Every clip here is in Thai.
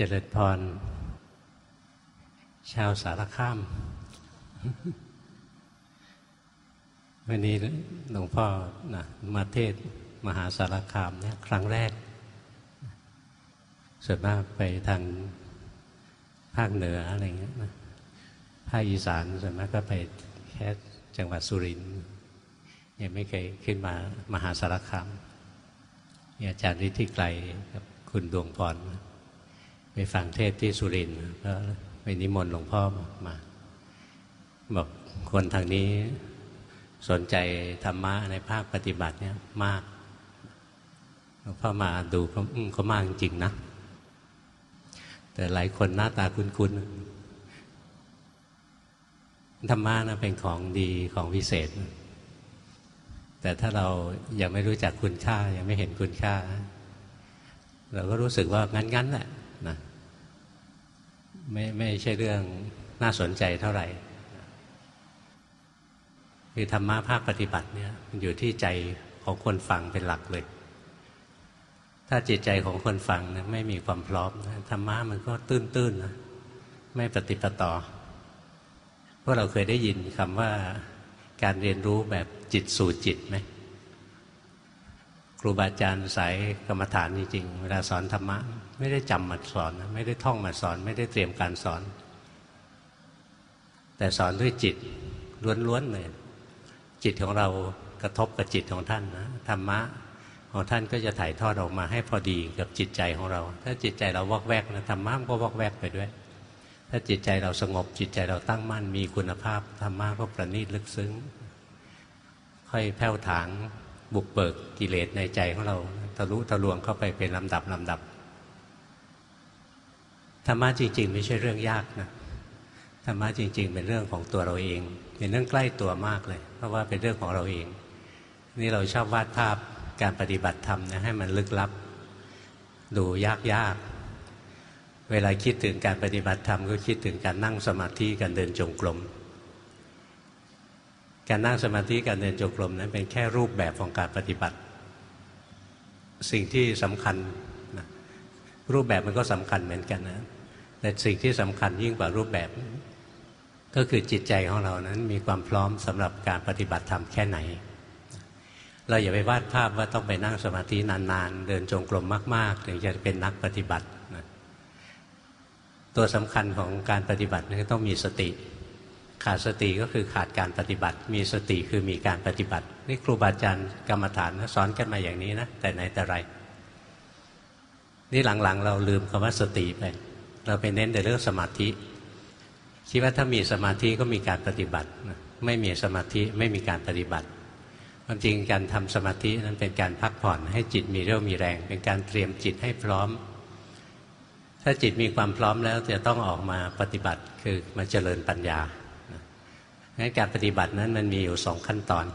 เจริญพร ชาวสารข้าม วันนี้หลวงพ่อนะมาเทศมหาสารคามเนี่ยครั้งแรก ส่วนมากไปทางภาคเหนืออะไรเงี้ยนะภาคอีสานส่วนมากก็ไปแค่จังหวัดสุรินทร์ยังไม่เคยขึ้นมามหาสารคามอาจารย์ฤทธิไกลกับคุณดวงพร ไปฟังเทศที่สุรินทร์ก็ไปนิมนต์หลวงพ่อมาบอกคนทางนี้สนใจธรรมะในภาคปฏิบัติเนี่ยมากหลวงพ่อมาดูเขาเขามากจริงนะ แต่หลายคนหน้าตาคุ้นๆธรรมะนะเป็นของดีของวิเศษ แต่ถ้าเรายังไม่รู้จักคุณค่า ยังไม่เห็นคุณค่า เราก็รู้สึกว่างั้นๆแหละนะ ไม่ไม่ใช่เรื่องน่าสนใจเท่าไหร่คือธรรมะภาคปฏิบัติเนี่ยมันอยู่ที่ใจของคนฟังเป็นหลักเลยถ้าจิตใจของคนฟังนะไม่มีความพร้อมนะธรรมะมันก็ตื้นๆนะไม่ปฏิปต่อพวกเราเคยได้ยินคำว่าการเรียนรู้แบบจิตสู่จิตไหม ครูบาอาจารย์สายกรรมฐานจริงๆเวลาสอนธรรมะ ไม่ได้จำมาสอน ไม่ได้ท่องมาสอน ไม่ได้เตรียมการสอน แต่สอนด้วยจิตล้วนๆเลยจิตของเรากระทบกับจิตของท่านนะธรรมะของท่านก็จะถ่ายทอดออกมาให้พอดีกับจิตใจของเรา ถ้าจิตใจเราวอกแวกนะธรรมะก็วอกแวกไปด้วย ถ้าจิตใจเราสงบจิตใจเราตั้งมั่นมีคุณภาพธรรมะก็ประณีตลึกซึ้ง ค่อยแผ่วถาง บุกเบิกกิเลสในใจของเราทะลุทะลวงเข้าไปเป็นลำดับลำดับธรรมะจริง ๆ ไม่ใช่เรื่องยากนะธรรมะจริง ๆ เป็นเรื่องของตัวเราเอง เป็นเรื่องใกล้ตัวมากเลย เพราะว่าเป็นเรื่องของเราเอง นี่เราชอบวาดภาพการปฏิบัติธรรมนะให้มันลึกลับ ดูยากยากเวลาคิดถึงการปฏิบัติธรรมก็คิดถึงการนั่งสมาธิการเดินจงกรม การนั่งสมาธิการเดินจงกรมนั้นเป็นแค่รูปแบบของการปฏิบัติ สิ่งที่สำคัญนะรูปแบบมันก็สำคัญเหมือนกันนะแต่สิ่งที่สำคัญยิ่งกว่ารูปแบบ ก็คือจิตใจของเรานั้นมีความพร้อมสำหรับการปฏิบัติธรรมแค่ไหน เราอย่าไปวาดภาพว่าต้องไปนั่งสมาธินานๆ เดินจงกรมมากๆ ถึงจะเป็นนักปฏิบัติตัวสำคัญของการปฏิบัตินี่ต้องมีสติ ขาดสติก็คือขาดการปฏิบัติ มีสติคือมีการปฏิบัติ นี่ครูบาอาจารย์กรรมฐานสอนกันมาอย่างนี้นะ แต่ไหนแต่ไร นี่หลังๆ เราลืมคำว่าสติไป เราไปเน้นแต่เรื่องสมาธิ คิดว่าถ้ามีสมาธิก็มีการปฏิบัติ ไม่มีสมาธิไม่มีการปฏิบัติความจริงการทำสมาธินั้นเป็นการพักผ่อนให้จิตมีเรี่ยวมีแรง เป็นการเตรียมจิตให้พร้อม ถ้าจิตมีความพร้อมแล้วจะต้องออกมาปฏิบัติคือมาเจริญปัญญา งั้นการปฏิบัตินั้นมันมีอยู่สองขั้นตอน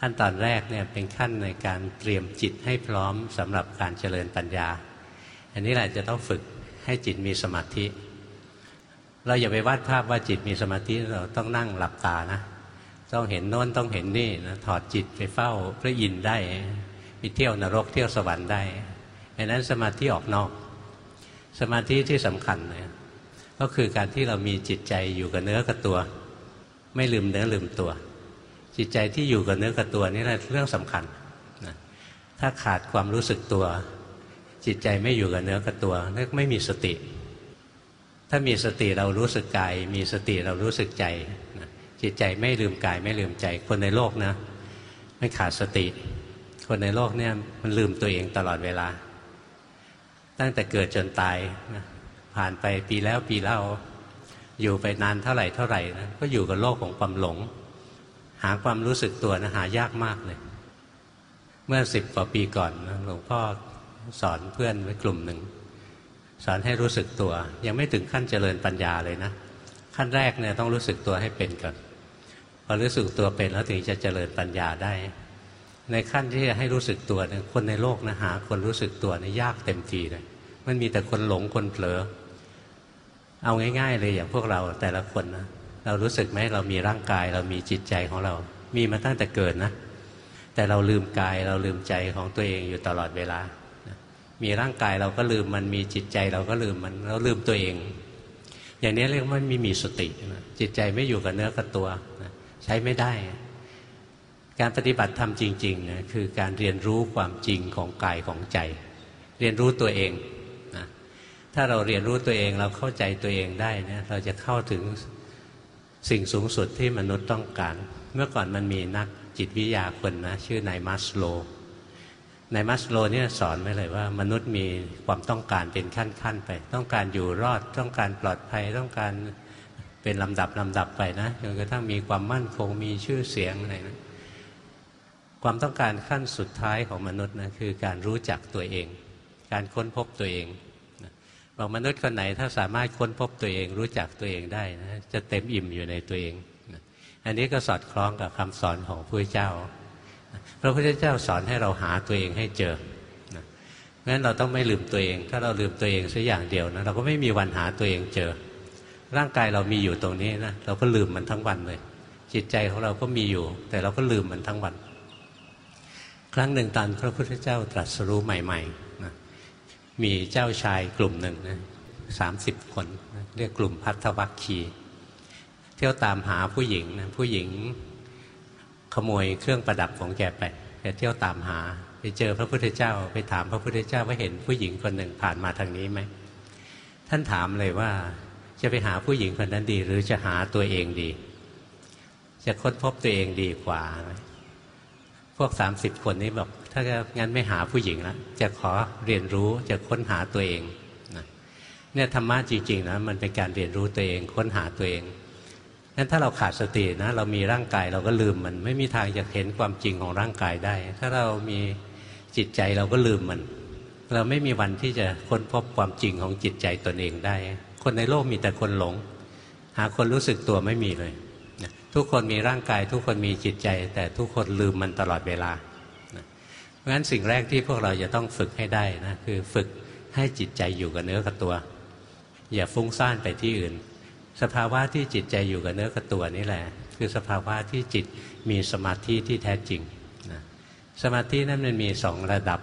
ขั้นตอนแรกเนี่ยเป็นขั้นในการเตรียมจิตให้พร้อมสำหรับการเจริญปัญญา อันนี้แหละจะต้องฝึกให้จิตมีสมาธิ เราอย่าไปวาดภาพว่าจิตมีสมาธิเราต้องนั่งหลับตานะต้องเห็นโน้นต้องเห็นนี่นะถอดจิตไปเฝ้าพระอินทร์ได้ไปเที่ยวนรกเที่ยวสวรรค์ได้อันนั้นสมาธิออกนอก สมาธิที่สำคัญเลยก็คือการที่เรามีจิตใจอยู่กับเนื้อกับตัว ไม่ลืมเนื้อลืมตัว จิตใจที่อยู่กับเนื้อกับตัวนี่แหละเรื่องสำคัญนะถ้าขาดความรู้สึกตัว จิตใจไม่อยู่กับเนื้อกับตัวนั่นไม่มีสติ ถ้ามีสติเรารู้สึกกาย มีสติเรารู้สึกใจจิตใจไม่ลืมกายไม่ลืมใจ คนในโลกนะไม่ขาดสติ คนในโลกเนี่ยมันลืมตัวเองตลอดเวลา ตั้งแต่เกิดจนตายนะผ่านไปปีแล้วปีเล่า อยู่ไปนานเท่าไหร่เท่าไหร่นะก็อยู่กับโลกของความหลง หาความรู้สึกตัวนะหายากมากเลย เมื่อสิบกว่าปีก่อนหลวงพ่อสอนเพื่อนไว้กลุ่มหนึ่งสอนให้รู้สึกตัว ยังไม่ถึงขั้นเจริญปัญญาเลยนะ ขั้นแรกเนี่ยต้องรู้สึกตัวให้เป็นก่อนพอรู้สึกตัวเป็นแล้วถึงจะเจริญปัญญาได้ ในขั้นที่จะให้รู้สึกตัวเนี่ยคนในโลกนะหาคนรู้สึกตัวเนี่ยยากเต็มทีเลยมันมีแต่คนหลงคนเผลอ เอาง่าย ๆ เลยอย่างพวกเราแต่ละคนนะเรารู้สึกไหมเรามีร่างกาย เรามีจิตใจของเรา มีมาตั้งแต่เกิดนะ แต่เราลืมกายเราลืมใจของตัวเองอยู่ตลอดเวลา มีร่างกายเราก็ลืมมันมีจิตใจเราก็ลืมมันเราลืมตัวเอง อย่างนี้เรียกว่าไม่มีสติจิตใจไม่อยู่กับเนื้อกับตัวใช้ไม่ได้ การปฏิบัติธรรมจริงๆนะคือการเรียนรู้ความจริงของกายของใจ เรียนรู้ตัวเอง ถ้าเราเรียนรู้ตัวเองเราเข้าใจตัวเองได้นะเราจะเข้าถึงสิ่งสูงสุดที่มนุษย์ต้องการ เมื่อก่อนมันมีนักจิตวิทยาคนนะ ชื่อนายมัสโลในมัสโลเนี่ยสอนไว้เลยว่า มนุษย์มีความต้องการเป็นขั้นๆไป ต้องการอยู่รอดต้องการปลอดภัยต้องการเป็นลำดับลำดับไปนะจนกระทั่งมีความมั่นคงมีชื่อเสียงอะไรนะความต้องการขั้นสุดท้ายของมนุษย์นะคือการรู้จักตัวเอง การค้นพบตัวเอง บอกมนุษย์คนไหนถ้าสามารถค้นพบตัวเองรู้จักตัวเองได้นะจะเต็มอิ่มอยู่ในตัวเอง อันนี้ก็สอดคล้องกับคำสอนของพระเจ้า พระพุทธเจ้าสอนให้เราหาตัวเองให้เจอเพราะฉะนั้นเราต้องไม่ลืมตัวเอง ถ้าเราลืมตัวเองสักอย่างเดียวนะเราก็ไม่มีวันหาตัวเองเจอ ร่างกายเรามีอยู่ตรงนี้นะเราก็ลืมมันทั้งวันเลย จิตใจของเราก็มีอยู่ แต่เราก็ลืมมันทั้งวัน ครั้งหนึ่งตอนพระพุทธเจ้าตรัสรู้ใหม่ ๆ มีเจ้าชายกลุ่มหนึ่งนะสามสิบคน เรียกกลุ่มพัทธวัคคี เที่ยวตามหาผู้หญิงนะผู้หญิงขโมยเครื่องประดับของแกไปแกเที่ยวตามหา ไปเจอพระพุทธเจ้า ไปถามพระพุทธเจ้าว่าเห็นผู้หญิงคนหนึ่งผ่านมาทางนี้ไหมท่านถามเลยว่าจะไปหาผู้หญิงคนนั้นดี หรือจะหาตัวเองดี จะค้นพบตัวเองดีกว่า พวกสามสิบคนนี้บอก ถ้างั้นไม่หาผู้หญิงแล้วจะขอเรียนรู้จะค้นหาตัวเองเนี่ยธรรมะจริงๆนะมันเป็นการเรียนรู้ตัวเอง ค้นหาตัวเองงั้นถ้าเราขาดสตินะ เรามีร่างกายเราก็ลืมมัน ไม่มีทางจะเห็นความจริงของร่างกายได้ ถ้าเรามีจิตใจเราก็ลืมมัน เราไม่มีวันที่จะค้นพบความจริงของจิตใจตนเองได้ คนในโลกมีแต่คนหลง หาคนรู้สึกตัวไม่มีเลยทุกคนมีร่างกาย ทุกคนมีจิตใจ แต่ทุกคนลืมมันตลอดเวลา ราะฉะนั้นสิ่งแรกที่พวกเราจะต้องฝึกให้ได้นะคือฝึกให้จิตใจอยู่กับเนื้อกับตัว อย่าฟุ้งซ่านไปที่อื่น สภาวะที่จิตใจอยู่กับเนื้อกับตัวนี่แหละ คือสภาวะที่จิตมีสมาธิที่แท้จริงนะสมาธินั้นมันมีสองระดับ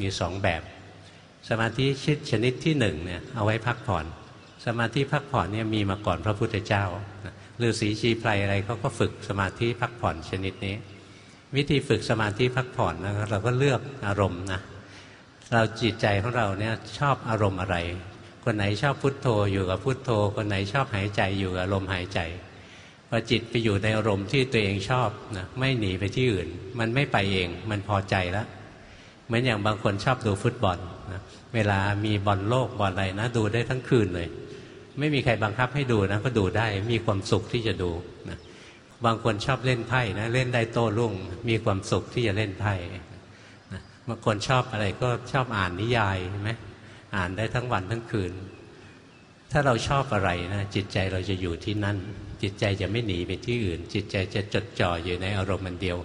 มีสองแบบ สมาธิชิดชนิดที่หนึ่งเนี่ยเอาไว้พักผ่อน สมาธิพักผ่อนเนี่ยมีมาก่อนพระพุทธเจ้าฤาษีชีไพรอะไรเขาก็ฝึกสมาธิพักผ่อนชนิดนี้ วิธีฝึกสมาธิพักผ่อนนะเราก็เลือกอารมณ์นะเราจิตใจของเราเนี่ยชอบอารมณ์อะไร คนไหนชอบพุทโธอยู่กับพุทโธ คนไหนชอบหายใจอยู่กับลมหายใจพอจิตไปอยู่ในอารมณ์ที่ตัวเองชอบนะไม่หนีไปที่อื่น มันไม่ไปเอง มันพอใจแล้วเหมือนอย่างบางคนชอบดูฟุตบอลนะเวลามีบอลโลกบอลอะไรนะ ดูได้ทั้งคืนเลย ไม่มีใครบังคับให้ดูนะ ก็ดูได้มีความสุขที่จะดูนะ บางคนชอบเล่นไพ่นะเล่นได้โต้รุ่ง มีความสุขที่จะเล่นไพ่นะบางคนชอบอะไรก็ชอบอ่านนิยายใช่ไหมอ่านได้ทั้งวันทั้งคืน ถ้าเราชอบอะไรนะจิตใจเราจะอยู่ที่นั่น จิตใจจะไม่หนีไปที่อื่น จิตใจจะจดจ่ออยู่ในอารมณ์มันเดียว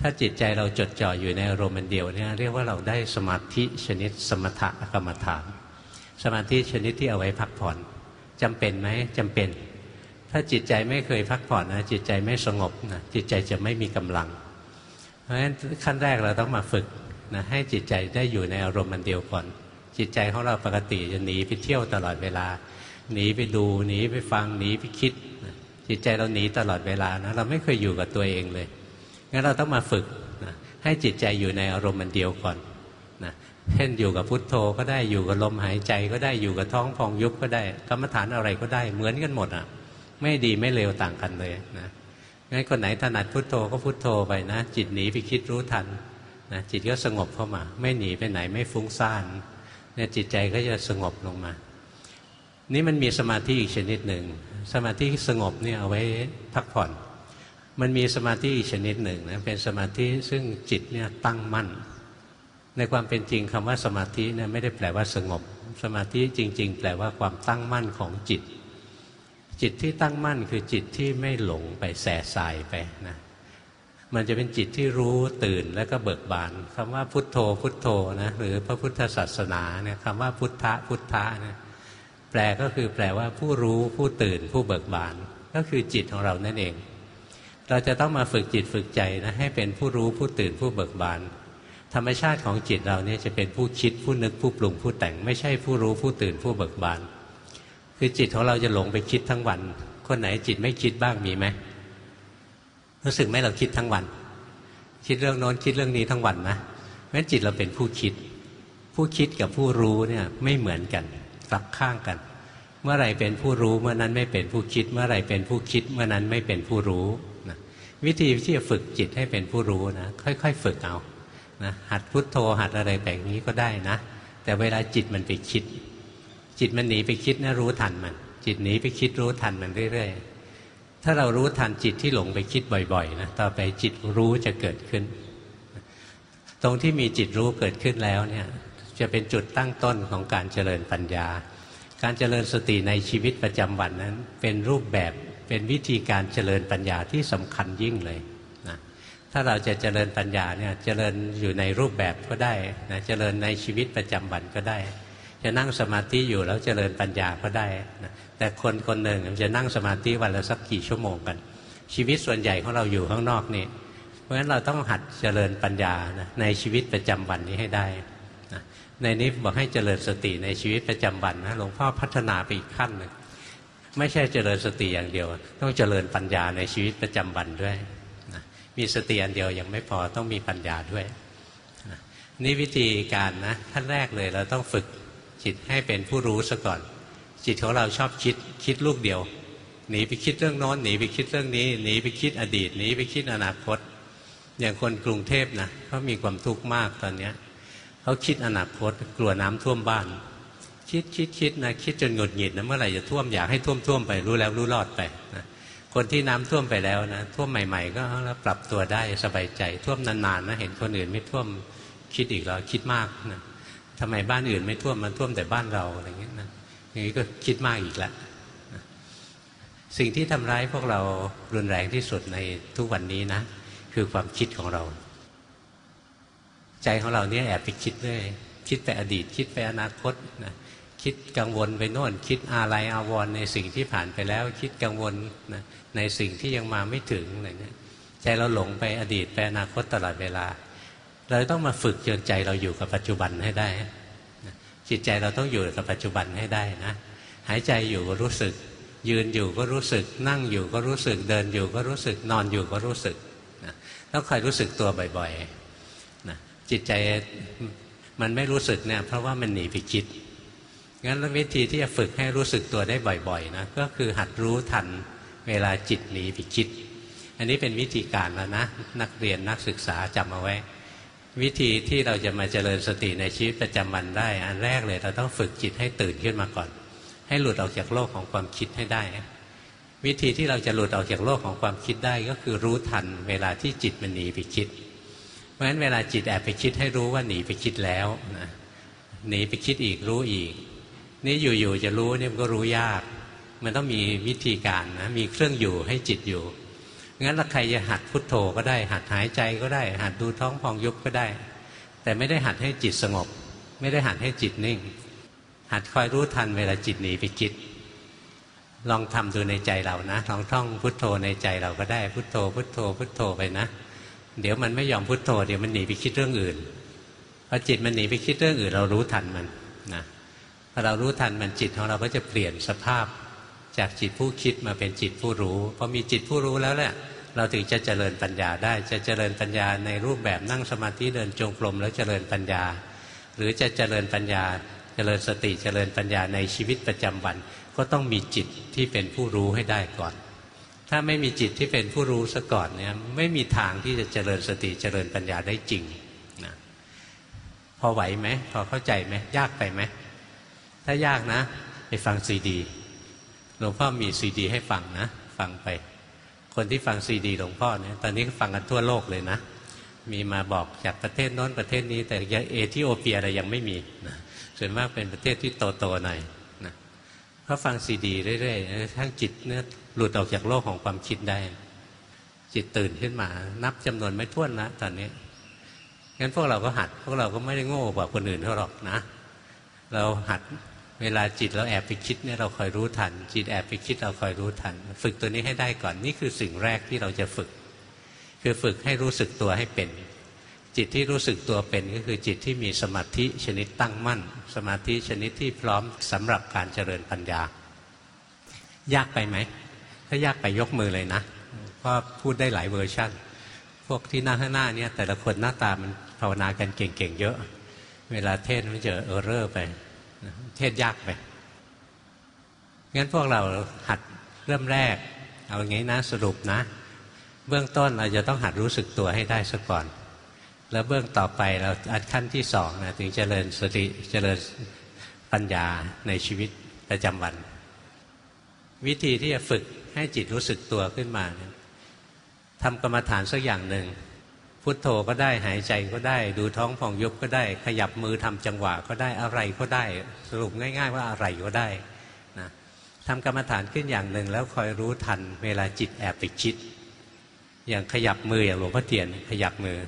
ถ้าจิตใจเราจดจ่ออยู่ในอารมณ์มันเดียวเนี่ยเรียกว่าเราได้สมาธิชนิดสมถะกรรมฐาน สมาธิชนิดที่เอาไว้พักผ่อนจำเป็นไหมจำเป็น ถ้าจิตใจไม่เคยพักผ่อนนะจิตใจไม่สงบนะจิตใจจะไม่มีกำลัง เพราะฉะนั้นขั้นแรกเราต้องมาฝึกนะให้จิตใจได้อยู่ในอารมณ์มันเดียวก่อน จิตใจของเราปกติจะหนีไปเที่ยวตลอดเวลา หนีไปดูหนีไปฟังหนีไปคิดจิตใจเราหนีตลอดเวลานะเราไม่เคยอยู่กับตัวเองเลยงั้นเราต้องมาฝึกนะให้จิตใจอยู่ในอารมณ์มันเดียวก่อนนะเช่นอยู่กับพุทโธก็ได้อยู่กับลมหายใจก็ได้อยู่กับท้องพองยุบก็ได้กรรมฐานอะไรก็ได้เหมือนกันหมดอะ ไม่ดีไม่เลวต่างกันเลยนะงั้นคนไหนถนัดพุทโธก็พุทโธไปนะ จิตหนีไปคิดรู้ทันนะจิตก็สงบเข้ามา ไม่หนีไปไหนไม่ฟุ้งซ่านเนี่ยจิตใจก็จะสงบลงมา นี่มันมีสมาธิอีกชนิดหนึ่งสมาธิสงบเนี่ยเอาไว้พักผ่อน มันมีสมาธิอีกชนิดหนึ่งนะเป็นสมาธิซึ่งจิตเนี่ยตั้งมั่น ในความเป็นจริงคำว่าสมาธิเนี่ยไม่ได้แปลว่าสงบ สมาธิจริง ๆ แปลว่าความตั้งมั่นของจิต จิตที่ตั้งมั่นคือจิตที่ไม่หลงไปแสสายไปนะมันจะเป็นจิตที่รู้ตื่นแล้วก็เบิกบานคำว่าพุทโธพุทโธนะหรือพระพุทธศาสนาเนี่ยคำว่าพุทธะพุทธะเนี่ยแปลก็คือแปลว่าผู้รู้ผู้ตื่นผู้เบิกบาน ก็คือจิตของเรานั่นเอง เราจะต้องมาฝึกจิตฝึกใจนะให้เป็นผู้รู้ผู้ตื่นผู้เบิกบาน ธรรมชาติของจิตเราเนี่ยจะเป็นผู้คิดผู้นึกผู้ปรุงผู้แต่ง ไม่ใช่ผู้รู้ผู้ตื่นผู้เบิกบาน คือจิตของเราจะหลงไปคิดทั้งวัน คนไหนจิตไม่คิดบ้างมีไหมรู้สึกไหมเราคิดทั้งวัน คิดเรื่องโน้นคิดเรื่องนี้ทั้งวันนะเพราะฉะนั้นจิตเราเป็นผู้คิด ผู้คิดกับผู้รู้เนี่ยไม่เหมือนกันกลับข้างกัน เมื่อไรเป็นผู้รู้เมื่อนั้นไม่เป็นผู้คิด เมื่อไรเป็นผู้คิด เมื่อนั้นไม่เป็นผู้รู้นะวิธีที่จะฝึกจิตให้เป็นผู้รู้นะค่อย ๆ ฝึกเอานะหัดพุทโธหัดอะไรแบบนี้ก็ได้นะ แต่เวลาจิตมันไปคิด จิตมันหนีไปคิดนะรู้ทันมัน จิตหนีไปคิดรู้ทันมันเรื่อยๆ ถ้าเรารู้ทันจิตที่หลงไปคิดบ่อยๆนะต่อไปจิตรู้จะเกิดขึ้น ตรงที่มีจิตรู้เกิดขึ้นแล้วเนี่ยจะเป็นจุดตั้งต้นของการเจริญปัญญา การเจริญสติในชีวิตประจำวันนั้น เป็นรูปแบบเป็นวิธีการเจริญปัญญาที่สำคัญยิ่งเลยนะถ้าเราจะเจริญปัญญาเนี่ยเจริญอยู่ในรูปแบบก็ได้นะเจริญในชีวิตประจำวันก็ได้ จะนั่งสมาธิอยู่แล้วเจริญปัญญาก็ได้นะแต่คนคนหนึ่งจะนั่งสมาธิวันละสักกี่ชั่วโมงกัน ชีวิตส่วนใหญ่ของเราอยู่ข้างนอกนี่เพราะฉะนั้นเราต้องหัดเจริญปัญญานะในชีวิตประจำวันนี้ให้ได้นะในนี้บอกให้เจริญสติในชีวิตประจำวันนะหลวงพ่อพัฒนาไปอีกขั้นหนึ่งไม่ใช่เจริญสติอย่างเดียว ต้องเจริญปัญญาในชีวิตประจำวันด้วยนะมีสติอันเดียวยังไม่พอต้องมีปัญญาด้วยนะนี่วิธีการนะขั้นแรกเลยเราต้องฝึก จิตให้เป็นผู้รู้ซะก่อน จิตของเราชอบคิดคิดลูกเดียว หนีไปคิดเรื่องโน้นหนีไปคิดเรื่องนี้ หนีไปคิดอดีตหนีไปคิดอนาคต อย่างคนกรุงเทพนะเขามีความทุกข์มากตอนเนี้ยเขาคิดอนาคตกลัวน้ำท่วมบ้าน คิดคิดคิดนะคิดจนหงุดหงิดนะเมื่อไหร่จะท่วมอยากให้ท่วมท่วมไปรู้แล้วรู้รอดไปนะคนที่น้ำท่วมไปแล้วนะท่วมใหม่ ๆ ก็ปรับตัวได้สบายใจท่วมนานๆนะเห็นคนอื่นไม่ท่วมคิดอีกแล้วคิดมากนะ ทำไมบ้านอื่นไม่ท่วมมันท่วมแต่บ้านเราอะไรเงี้ยนะอย่างนี้ก็คิดมากอีกละสิ่งที่ทำร้ายพวกเรารุนแรงที่สุดในทุกวันนี้นะ คือความคิดของเรา ใจของเราเนี่ยแอบไปคิดเรื่อยคิดไปอดีต คิดไปอนาคตนะคิดกังวลไปโน่น คิดอะไรอาวรในสิ่งที่ผ่านไปแล้ว คิดกังวลนะในสิ่งที่ยังมาไม่ถึงอะไรเนี่ยใจเราหลงไปอดีตไปอนาคตตลอดเวลา เราต้องมาฝึกจนใจเราอยู่กับปัจจุบันให้ได้ จิตใจเราต้องอยู่กับปัจจุบันให้ได้นะ หายใจอยู่ก็รู้สึก ยืนอยู่ก็รู้สึก นั่งอยู่ก็รู้สึก เดินอยู่ก็รู้สึก นอนอยู่ก็รู้สึกนะต้องคอยรู้สึกตัวบ่อยๆนะจิตใจมันไม่รู้สึกเนี่ยเพราะว่ามันหนีไปคิด งั้นวิธีที่จะฝึกให้รู้สึกตัวได้บ่อยๆนะก็คือหัดรู้ทันเวลาจิตหนีไปคิด อันนี้เป็นวิธีการแล้วนะ นักเรียนนักศึกษาจำเอาไว้ วิธีที่เราจะมาเจริญสติในชีวิตประจำวันได้ อันแรกเลย เราต้องฝึกจิตให้ตื่นขึ้นมาก่อน ให้หลุดออกจากโลกของความคิดให้ได้ วิธีที่เราจะหลุดออกจากโลกของความคิดได้ก็คือรู้ทันเวลาที่จิตมันหนีไปคิด เพราะฉะนั้นเวลาจิตแอบไปคิดให้รู้ว่าหนีไปคิดแล้วนะหนีไปคิดอีกรู้อีก นี่อยู่ๆจะรู้นี่มันก็รู้ยาก มันต้องมีวิธีการนะมีเครื่องอยู่ให้จิตอยู่ งั้นถ้าใครจะหัดพุทโธก็ได้ หัดหายใจก็ได้ หัดดูท้องพองยุบก็ได้ แต่ไม่ได้หัดให้จิตสงบ ไม่ได้หัดให้จิตนิ่ง หัดคอยรู้ทันเวลาจิตหนีไปคิด ลองทำดูในใจเรานะลองท่องพุทโธในใจเราก็ได้ พุทโธ พุทโธ พุทโธไปนะ เดี๋ยวมันไม่ยอมพุทโธ เดี๋ยวมันหนีไปคิดเรื่องอื่นพอจิตมันหนีไปคิดเรื่องอื่น เรารู้ทันมันนะพอเรารู้ทันมันจิตของเราก็จะเปลี่ยนสภาพ จากจิตผู้คิดมาเป็นจิตผู้รู้พอมีจิตผู้รู้แล้วแหละเราถึงจะเจริญปัญญาได้จะเจริญปัญญาในรูปแบบนั่งสมาธิเดินจงกรมแล้วเจริญปัญญา หรือจะเจริญปัญญา เจริญสติเจริญปัญญาในชีวิตประจำวัน ก็ต้องมีจิตที่เป็นผู้รู้ให้ได้ก่อน ถ้าไม่มีจิตที่เป็นผู้รู้ซะก่อนเนี่ยไม่มีทางที่จะเจริญสติเจริญปัญญาได้จริงนะพอไหวไหมพอเข้าใจไหมยากไปไหมถ้ายากนะ ไปฟังซีดี หลวงพ่อมีซีดีให้ฟังนะ ฟังไป คนที่ฟังซีดีหลวงพ่อเนี่ยตอนนี้ฟังกันทั่วโลกเลยนะ มีมาบอกจากประเทศโน้นประเทศนี้ แต่เอธิโอเปียอะไรยังไม่มีนะส่วนมากเป็นประเทศที่โตๆหน่อยนะเขาฟังซีดีเรื่อยๆทั้งจิตเนี่ยหลุดออกจากโลกของความคิดได้ จิตตื่นขึ้นมา นับจำนวนไม่ถ้วนนะตอนนี้งั้นพวกเราก็หัด พวกเราก็ไม่ได้โง่กว่าคนอื่นเขาหรอกนะ เราหัด เวลาจิตเราแอบไปคิดเนี่ยเราคอยรู้ทัน จิตแอบไปคิดเราคอยรู้ทัน ฝึกตัวนี้ให้ได้ก่อนนี่คือสิ่งแรกที่เราจะฝึก คือฝึกให้รู้สึกตัวให้เป็น จิตที่รู้สึกตัวเป็นก็คือจิตที่มีสมาธิชนิดตั้งมั่น สมาธิชนิดที่พร้อมสำหรับการเจริญปัญญา ยากไปไหม ถ้ายากไปยกมือเลยนะเพราะพูดได้หลายเวอร์ชันพวกที่หน้าข้างหน้าเนี่ยแต่ละคนหน้าตามันภาวนากันเก่งๆเยอะ เวลาเทศมันจะเออเรอร์ไป เทศยากไปงั้นพวกเราหัดเริ่มแรก เอาอย่างนี้นะสรุปนะ เบื้องต้นเราจะต้องหัดรู้สึกตัวให้ได้ซะก่อน แล้วเบื้องต่อไปเราอันขั้นที่สองนะถึงเจริญสติเจริญปัญญาในชีวิตประจำวัน วิธีที่จะฝึกให้จิตรู้สึกตัวขึ้นมาทำกรรมฐานสักอย่างหนึ่ง พุทโธก็ได้หายใจก็ได้ ดูท้องผ่องยุบก็ได้ ขยับมือทำจังหวะก็ได้อะไรก็ได้ สรุปง่าย ๆ ว่าอะไรก็ได้นะทำกรรมฐานขึ้นอย่างหนึ่ง แล้วคอยรู้ทันเวลาจิตแอบไปคิด อย่างขยับมืออย่างหลวงพ่อเทียน ขยับมือ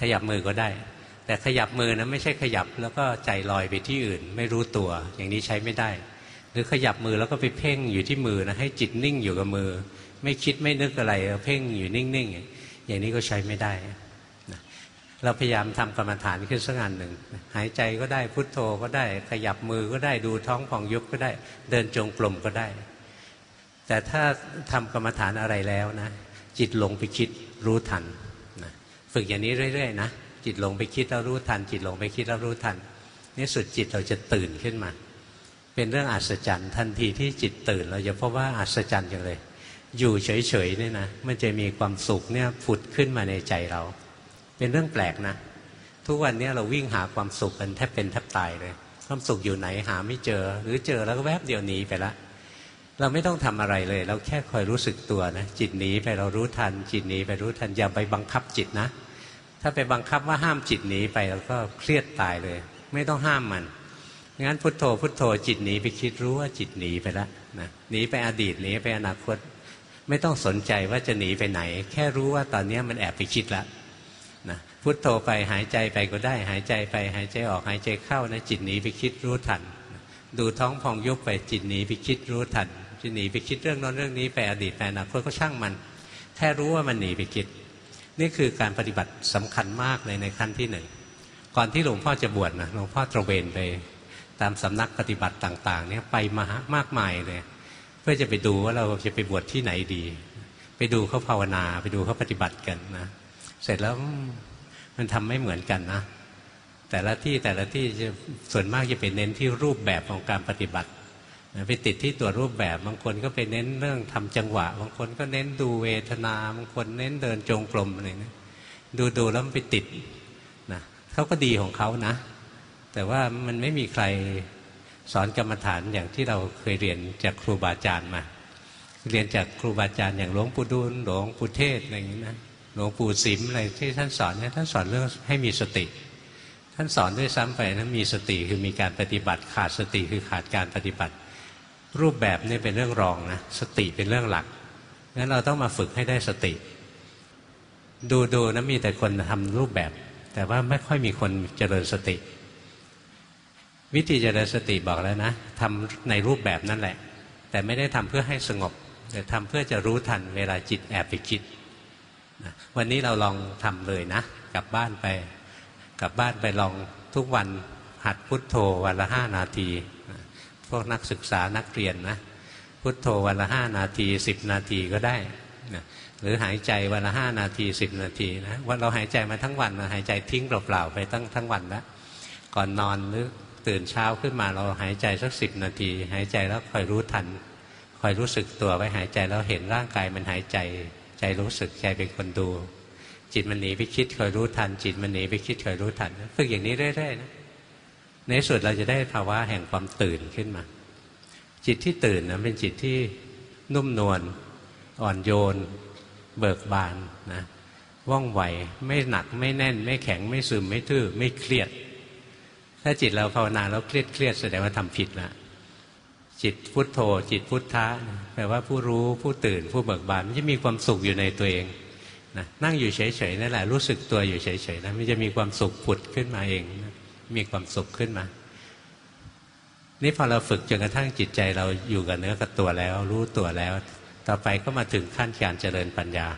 ขยับมือก็ได้ แต่ขยับมือนะไม่ใช่ขยับแล้วก็ใจลอยไปที่อื่น ไม่รู้ตัว อย่างนี้ใช้ไม่ได้ หรือขยับมือแล้วก็ไปเพ่งอยู่ที่มือนะให้จิตนิ่งอยู่กับมือ ไม่คิดไม่นึกอะไรเพ่งอยู่นิ่งๆ อย่างนี้ก็ใช้ไม่ได้ เราพยายามทำกรรมฐานขึ้นสักงานหนึ่ง หายใจก็ได้พุทโธก็ได้ ขยับมือก็ได้ดูท้องผ่องยุบก็ได้ เดินจงกรมก็ได้ แต่ถ้าทำกรรมฐานอะไรแล้วนะ จิตลงไปคิดรู้ทันนะฝึกอย่างนี้เรื่อยๆนะจิตลงไปคิดแล้วรู้ทัน จิตลงไปคิดแล้วรู้ทันนี่สุดจิตเราจะตื่นขึ้นมา เป็นเรื่องอัศจรรย์ ทันทีที่จิตตื่น เราจะพบว่าอัศจรรย์อย่างเลย อยู่เฉยๆเนี่ยนะมันจะมีความสุขเนี่ยผุดขึ้นมาในใจเรา เป็นเรื่องแปลกนะ ทุกวันนี้เราวิ่งหาความสุขกันแทบเป็นแทบตายเลย ความสุขอยู่ไหนหาไม่เจอ หรือเจอแล้วก็แวบเดียวหนีไปละเราไม่ต้องทำอะไรเลย เราแค่คอยรู้สึกตัวนะจิตหนีไปเรารู้ทัน จิตหนีไปรู้ทันอย่าไปบังคับจิตนะ ถ้าไปบังคับว่าห้ามจิตหนีไปเราก็เครียดตายเลย ไม่ต้องห้ามมันงั้นพุทโธพุทโธจิตหนีไปคิดรู้ว่าจิตหนีไปแล้วนะหนีไปอดีตหนีไปอนาคต ไม่ต้องสนใจว่าจะหนีไปไหน แค่รู้ว่าตอนนี้มันแอบไปคิดล้วนะพุทโธไปหายใจไปก็ได้ หายใจไป หายใจออกหายใจเข้านะจิตหนีไปคิดรู้ทัน ดูท้องพองยุบไปจิตหนีไปคิดรู้ทันจิตหนีไปคิดเรื่องนั้นเรื่องนี้ไปอดีตไปอนาคตก็ช่างมันแค่รู้ว่ามันหนีไปคิด นี่คือการปฏิบัติสำคัญมากเลยในขั้นที่หนึ่งก่อนที่หลวงพ่อจะบวชนะหลวงพ่อตระเวนไป ตามสำนักปฏิบัติต่างๆเนี่ยไปมามากมายเลย เพื่อจะไปดูว่าเราจะไปบวชที่ไหนดี ไปดูเขาภาวนา ไปดูเขาปฏิบัติกันนะเสร็จแล้วมันทำไม่เหมือนกันนะ แต่ละที่แต่ละที่จะส่วนมากจะไปเน้นที่รูปแบบของการปฏิบัติไปติดที่ตัวรูปแบบบางคนก็ไปเน้นเรื่องทำจังหวะ บางคนก็เน้นดูเวทนาบางคนเน้นเดินจงกรมอะไรนะดูดูแล้วมันไปติดนะเขาก็ดีของเขานะ แต่ว่ามันไม่มีใคร สอนกรรมฐานอย่างที่เราเคยเรียนจากครูบาอาจารย์มา เรียนจากครูบาอาจารย์อย่างหลวงปู่ดูลหลวงปู่เทศอะไรอย่างนี้นะหลวงปู่สิมอะไรที่ท่านสอนเนี่ยท่านสอนเรื่องให้มีสติ ท่านสอนด้วยซ้ำไปนะมีสติคือมีการปฏิบัติ ขาดสติคือขาดการปฏิบัติ รูปแบบนี่เป็นเรื่องรองนะสติเป็นเรื่องหลักงั้นเราต้องมาฝึกให้ได้สติ ดูดูนะมีแต่คนทำรูปแบบ แต่ว่าไม่ค่อยมีคนเจริญสติ วิธีเจริญสติบอกแล้วนะทำในรูปแบบนั่นแหละ แต่ไม่ได้ทำเพื่อให้สงบ แต่ทำเพื่อจะรู้ทันเวลาจิตแอบไปคิดวันนี้เราลองทำเลยนะ กลับบ้านไป กลับบ้านไปลองทุกวันหัดพุทโธวันละห้านาที พวกนักศึกษานักเรียนนะพุทโธวันละห้านาทีสิบนาทีก็ได้นะหรือหายใจวันละห้านาทีสิบนาทีนะว่าเราหายใจมาทั้งวันหายใจทิ้งเปล่าๆไปตั้งทั้งวันแล้วก่อนนอนหรือ ตื่นเช้าขึ้นมาเราหายใจสักสิบนาที หายใจแล้วคอยรู้ทันคอยรู้สึกตัวไว้หายใจแล้วเห็นร่างกายมันหายใจ ใจรู้สึกใจเป็นคนดู จิตมันหนีไปคิดคอยรู้ทัน จิตมันหนีไปคิดคอยรู้ทันฝึกอย่างนี้เรื่อยๆนะในสุดเราจะได้ภาวะแห่งความตื่นขึ้นมา จิตที่ตื่นนะเป็นจิตที่นุ่มนวลอ่อนโยน เบิกบานนะว่องไวไม่หนักไม่แน่น ไม่แข็งไม่ซึมไม่ทื่อไม่เครียด ถ้าจิตเราภาวนาแล้วเครียดเครียดแสดงว่าทำผิดแล้วจิตพุทโธ จิตพุทธะแปลว่าผู้รู้ผู้ตื่นผู้เบิกบานมันจะมีความสุขอยู่ในตัวเองนะนั่งอยู่เฉยๆนั่นแหละรู้สึกตัวอยู่เฉยๆนะมันจะมีความสุขผุดขึ้นมาเองนะมีความสุขขึ้นมา นี่พอเราฝึกจนกระทั่งจิตใจเราอยู่กับเนื้อกับตัวแล้ว รู้ตัวแล้ว ต่อไปก็มาถึงขั้นการเจริญปัญญา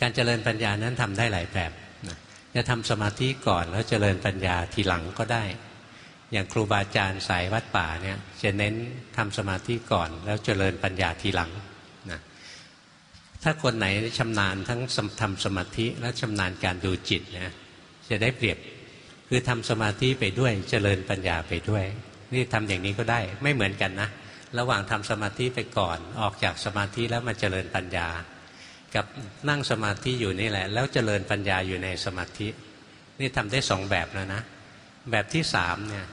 การเจริญปัญญานั้นทำได้หลายแบบ จะทำสมาธิก่อนแล้วเจริญปัญญาทีหลังก็ได้ อย่างครูบาอาจารย์สายวัดป่าเนี่ยจะเน้นทำสมาธิก่อน แล้วเจริญปัญญาทีหลังนะถ้าคนไหนชำนาญทั้งทำสมาธิและชำนาญการดูจิตนะจะได้เปรียบคือทำสมาธิไปด้วยเจริญปัญญาไปด้วย นี่ทำอย่างนี้ก็ได้ไม่เหมือนกันนะ ระหว่างทำสมาธิไปก่อนออกจากสมาธิแล้วมาเจริญปัญญา กับนั่งสมาธิอยู่นี่แหละ แล้วเจริญปัญญาอยู่ในสมาธิ นี่ทำได้สองแบบแล้วนะ แบบที่สามเนี่ย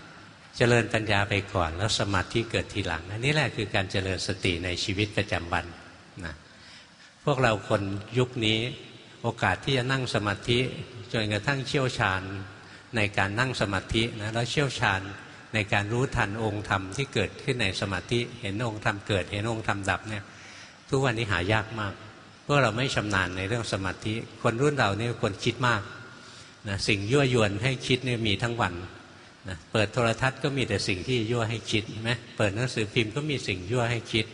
เจริญปัญญาไปก่อน แล้วสมาธิเกิดทีหลังอันนี้แหละคือการเจริญสติในชีวิตประจำวันนะพวกเราคนยุคนี้โอกาสที่จะนั่งสมาธิจนกระทั่งเชี่ยวชาญในการนั่งสมาธินะแล้วเชี่ยวชาญในการรู้ทันองค์ธรรมที่เกิดขึ้นในสมาธิ เห็นองค์ธรรมเกิด เห็นองค์ธรรมดับเนี่ยทุกวันนี้หายากมาก พราะเราไม่ชำนาญในเรื่องสมาธิ คนรุ่นเราเนี่ยคนคิดมากนะสิ่งยั่วยวนให้คิดเนี่ยมีทั้งวันนะเปิดโทรทัศน์ก็มีแต่สิ่งที่ยั่วให้คิดไหมเปิดหนังสือพิมพ์ก็มีสิ่งยั่วให้คิด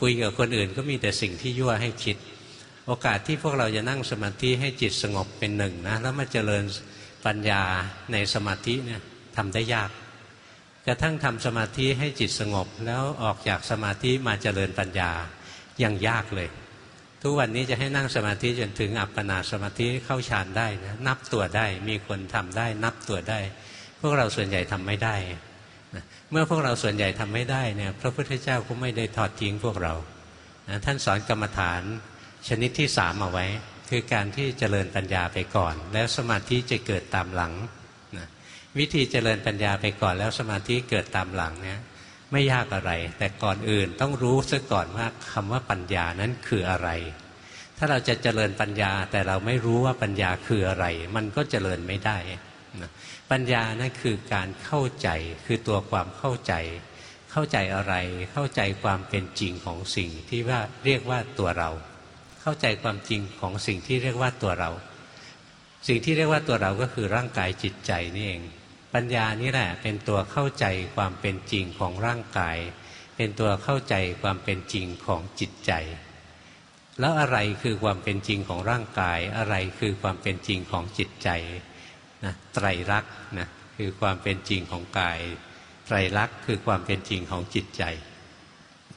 คุยกับคนอื่นก็มีแต่สิ่งที่ยั่วให้คิด โอกาสที่พวกเราจะนั่งสมาธิให้จิตสงบเป็นหนึ่งนะแล้วมาเจริญปัญญาในสมาธิเนี่ยทำได้ยากกระทั่งทำสมาธิให้จิตสงบ แล้วออกจากสมาธิมาเจริญปัญญายังยากเลย ทุกวันนี้จะให้นั่งสมาธิจนถึงอัปปนาสมาธิเข้าฌานได้นะนับตัวได้มีคนทำได้ นับตัวได้ พวกเราส่วนใหญ่ทำไม่ได้นะเมื่อพวกเราส่วนใหญ่ทำไม่ได้เนี่ยพระพุทธเจ้าก็ไม่ได้ทอดทิ้งพวกเรานะท่านสอนกรรมฐานชนิดที่สามเอาไว้ คือการที่เจริญปัญญาไปก่อน แล้วสมาธิจะเกิดตามหลังนะวิธีเจริญปัญญาไปก่อนแล้วสมาธิเกิดตามหลังเนี่ย ไม่ยากอะไร แต่ก่อนอื่นต้องรู้ซะก่อนว่าคำว่าปัญญานั้นคืออะไร ถ้าเราจะเจริญปัญญาแต่เราไม่รู้ว่าปัญญาคืออะไร มันก็เจริญไม่ได้ปัญญานั่นคือการเข้าใจคือตัวความเข้าใจ เข้าใจอะไร เข้าใจความเป็นจริงของสิ่งที่ว่าเรียกว่าตัวเรา เข้าใจความจริงของสิ่งที่เรียกว่าตัวเรา สิ่งที่เรียกว่าตัวเราก็คือร่างกายจิตใจนี่เอง ปัญญานี่แหละ เป็นตัวเข้าใจความเป็นจริงของร่างกาย เป็นตัวเข้าใจความเป็นจริงของจิตใจ แล้วอะไรคือความเป็นจริงของร่างกาย อะไรคือความเป็นจริงของจิตใจนะไตรลักษณ์นะคือความเป็นจริงของกาย ไตรลักษณ์คือความเป็นจริงของจิตใจ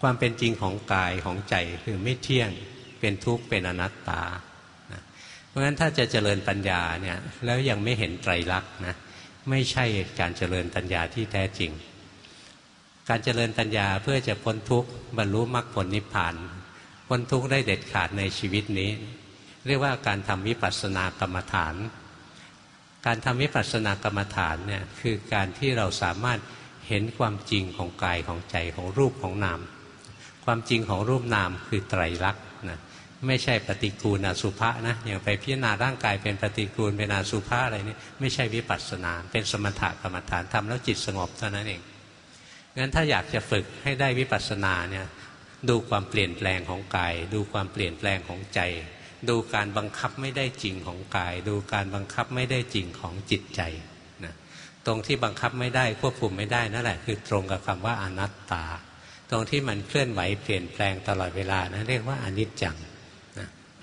ความเป็นจริงของกายของใจคือไม่เที่ยงเป็นทุกข์เป็นอนัตตาเพราะฉะนั้นถ้าจะเจริญปัญญาเนี่ยแล้วยังไม่เห็นไตรลักษณ์นะ ไม่ใช่การเจริญปัญญาที่แท้จริง การเจริญปัญญาเพื่อจะพ้นทุกข์บรรลุมรรคผลนิพพาน พ้นทุกข์ได้เด็ดขาดในชีวิตนี้ เรียกว่าการทำวิปัสสนากรรมฐาน การทำวิปัสสนากรรมฐานเนี่ยคือการที่เราสามารถเห็นความจริงของกายของใจของรูปของนาม ความจริงของรูปนามคือไตรลักษณ์ ไม่ใช่ปฏิกูลอสุภะนะอย่างไปพิจารณาร่างกายเป็นปฏิกูลเป็นอสุภะอะไรนี่ไม่ใช่วิปัสสนา เป็นสมถะกรรมฐานทำแล้วจิตสงบเท่านั้นเองงั้นถ้าอยากจะฝึกให้ได้วิปัสสนาเนี่ยดูความเปลี่ยนแปลงของกาย ดูความเปลี่ยนแปลงของใจ ดูการบังคับไม่ได้จริงของกาย ดูการบังคับไม่ได้จริงของจิตใจนะตรงที่บังคับไม่ได้ควบคุมไม่ได้นั่นแหละคือตรงกับคำว่าอนัตตา ตรงที่มันเคลื่อนไหวเปลี่ยนแปลงตลอดเวลานะเรียกว่าอนิจจัง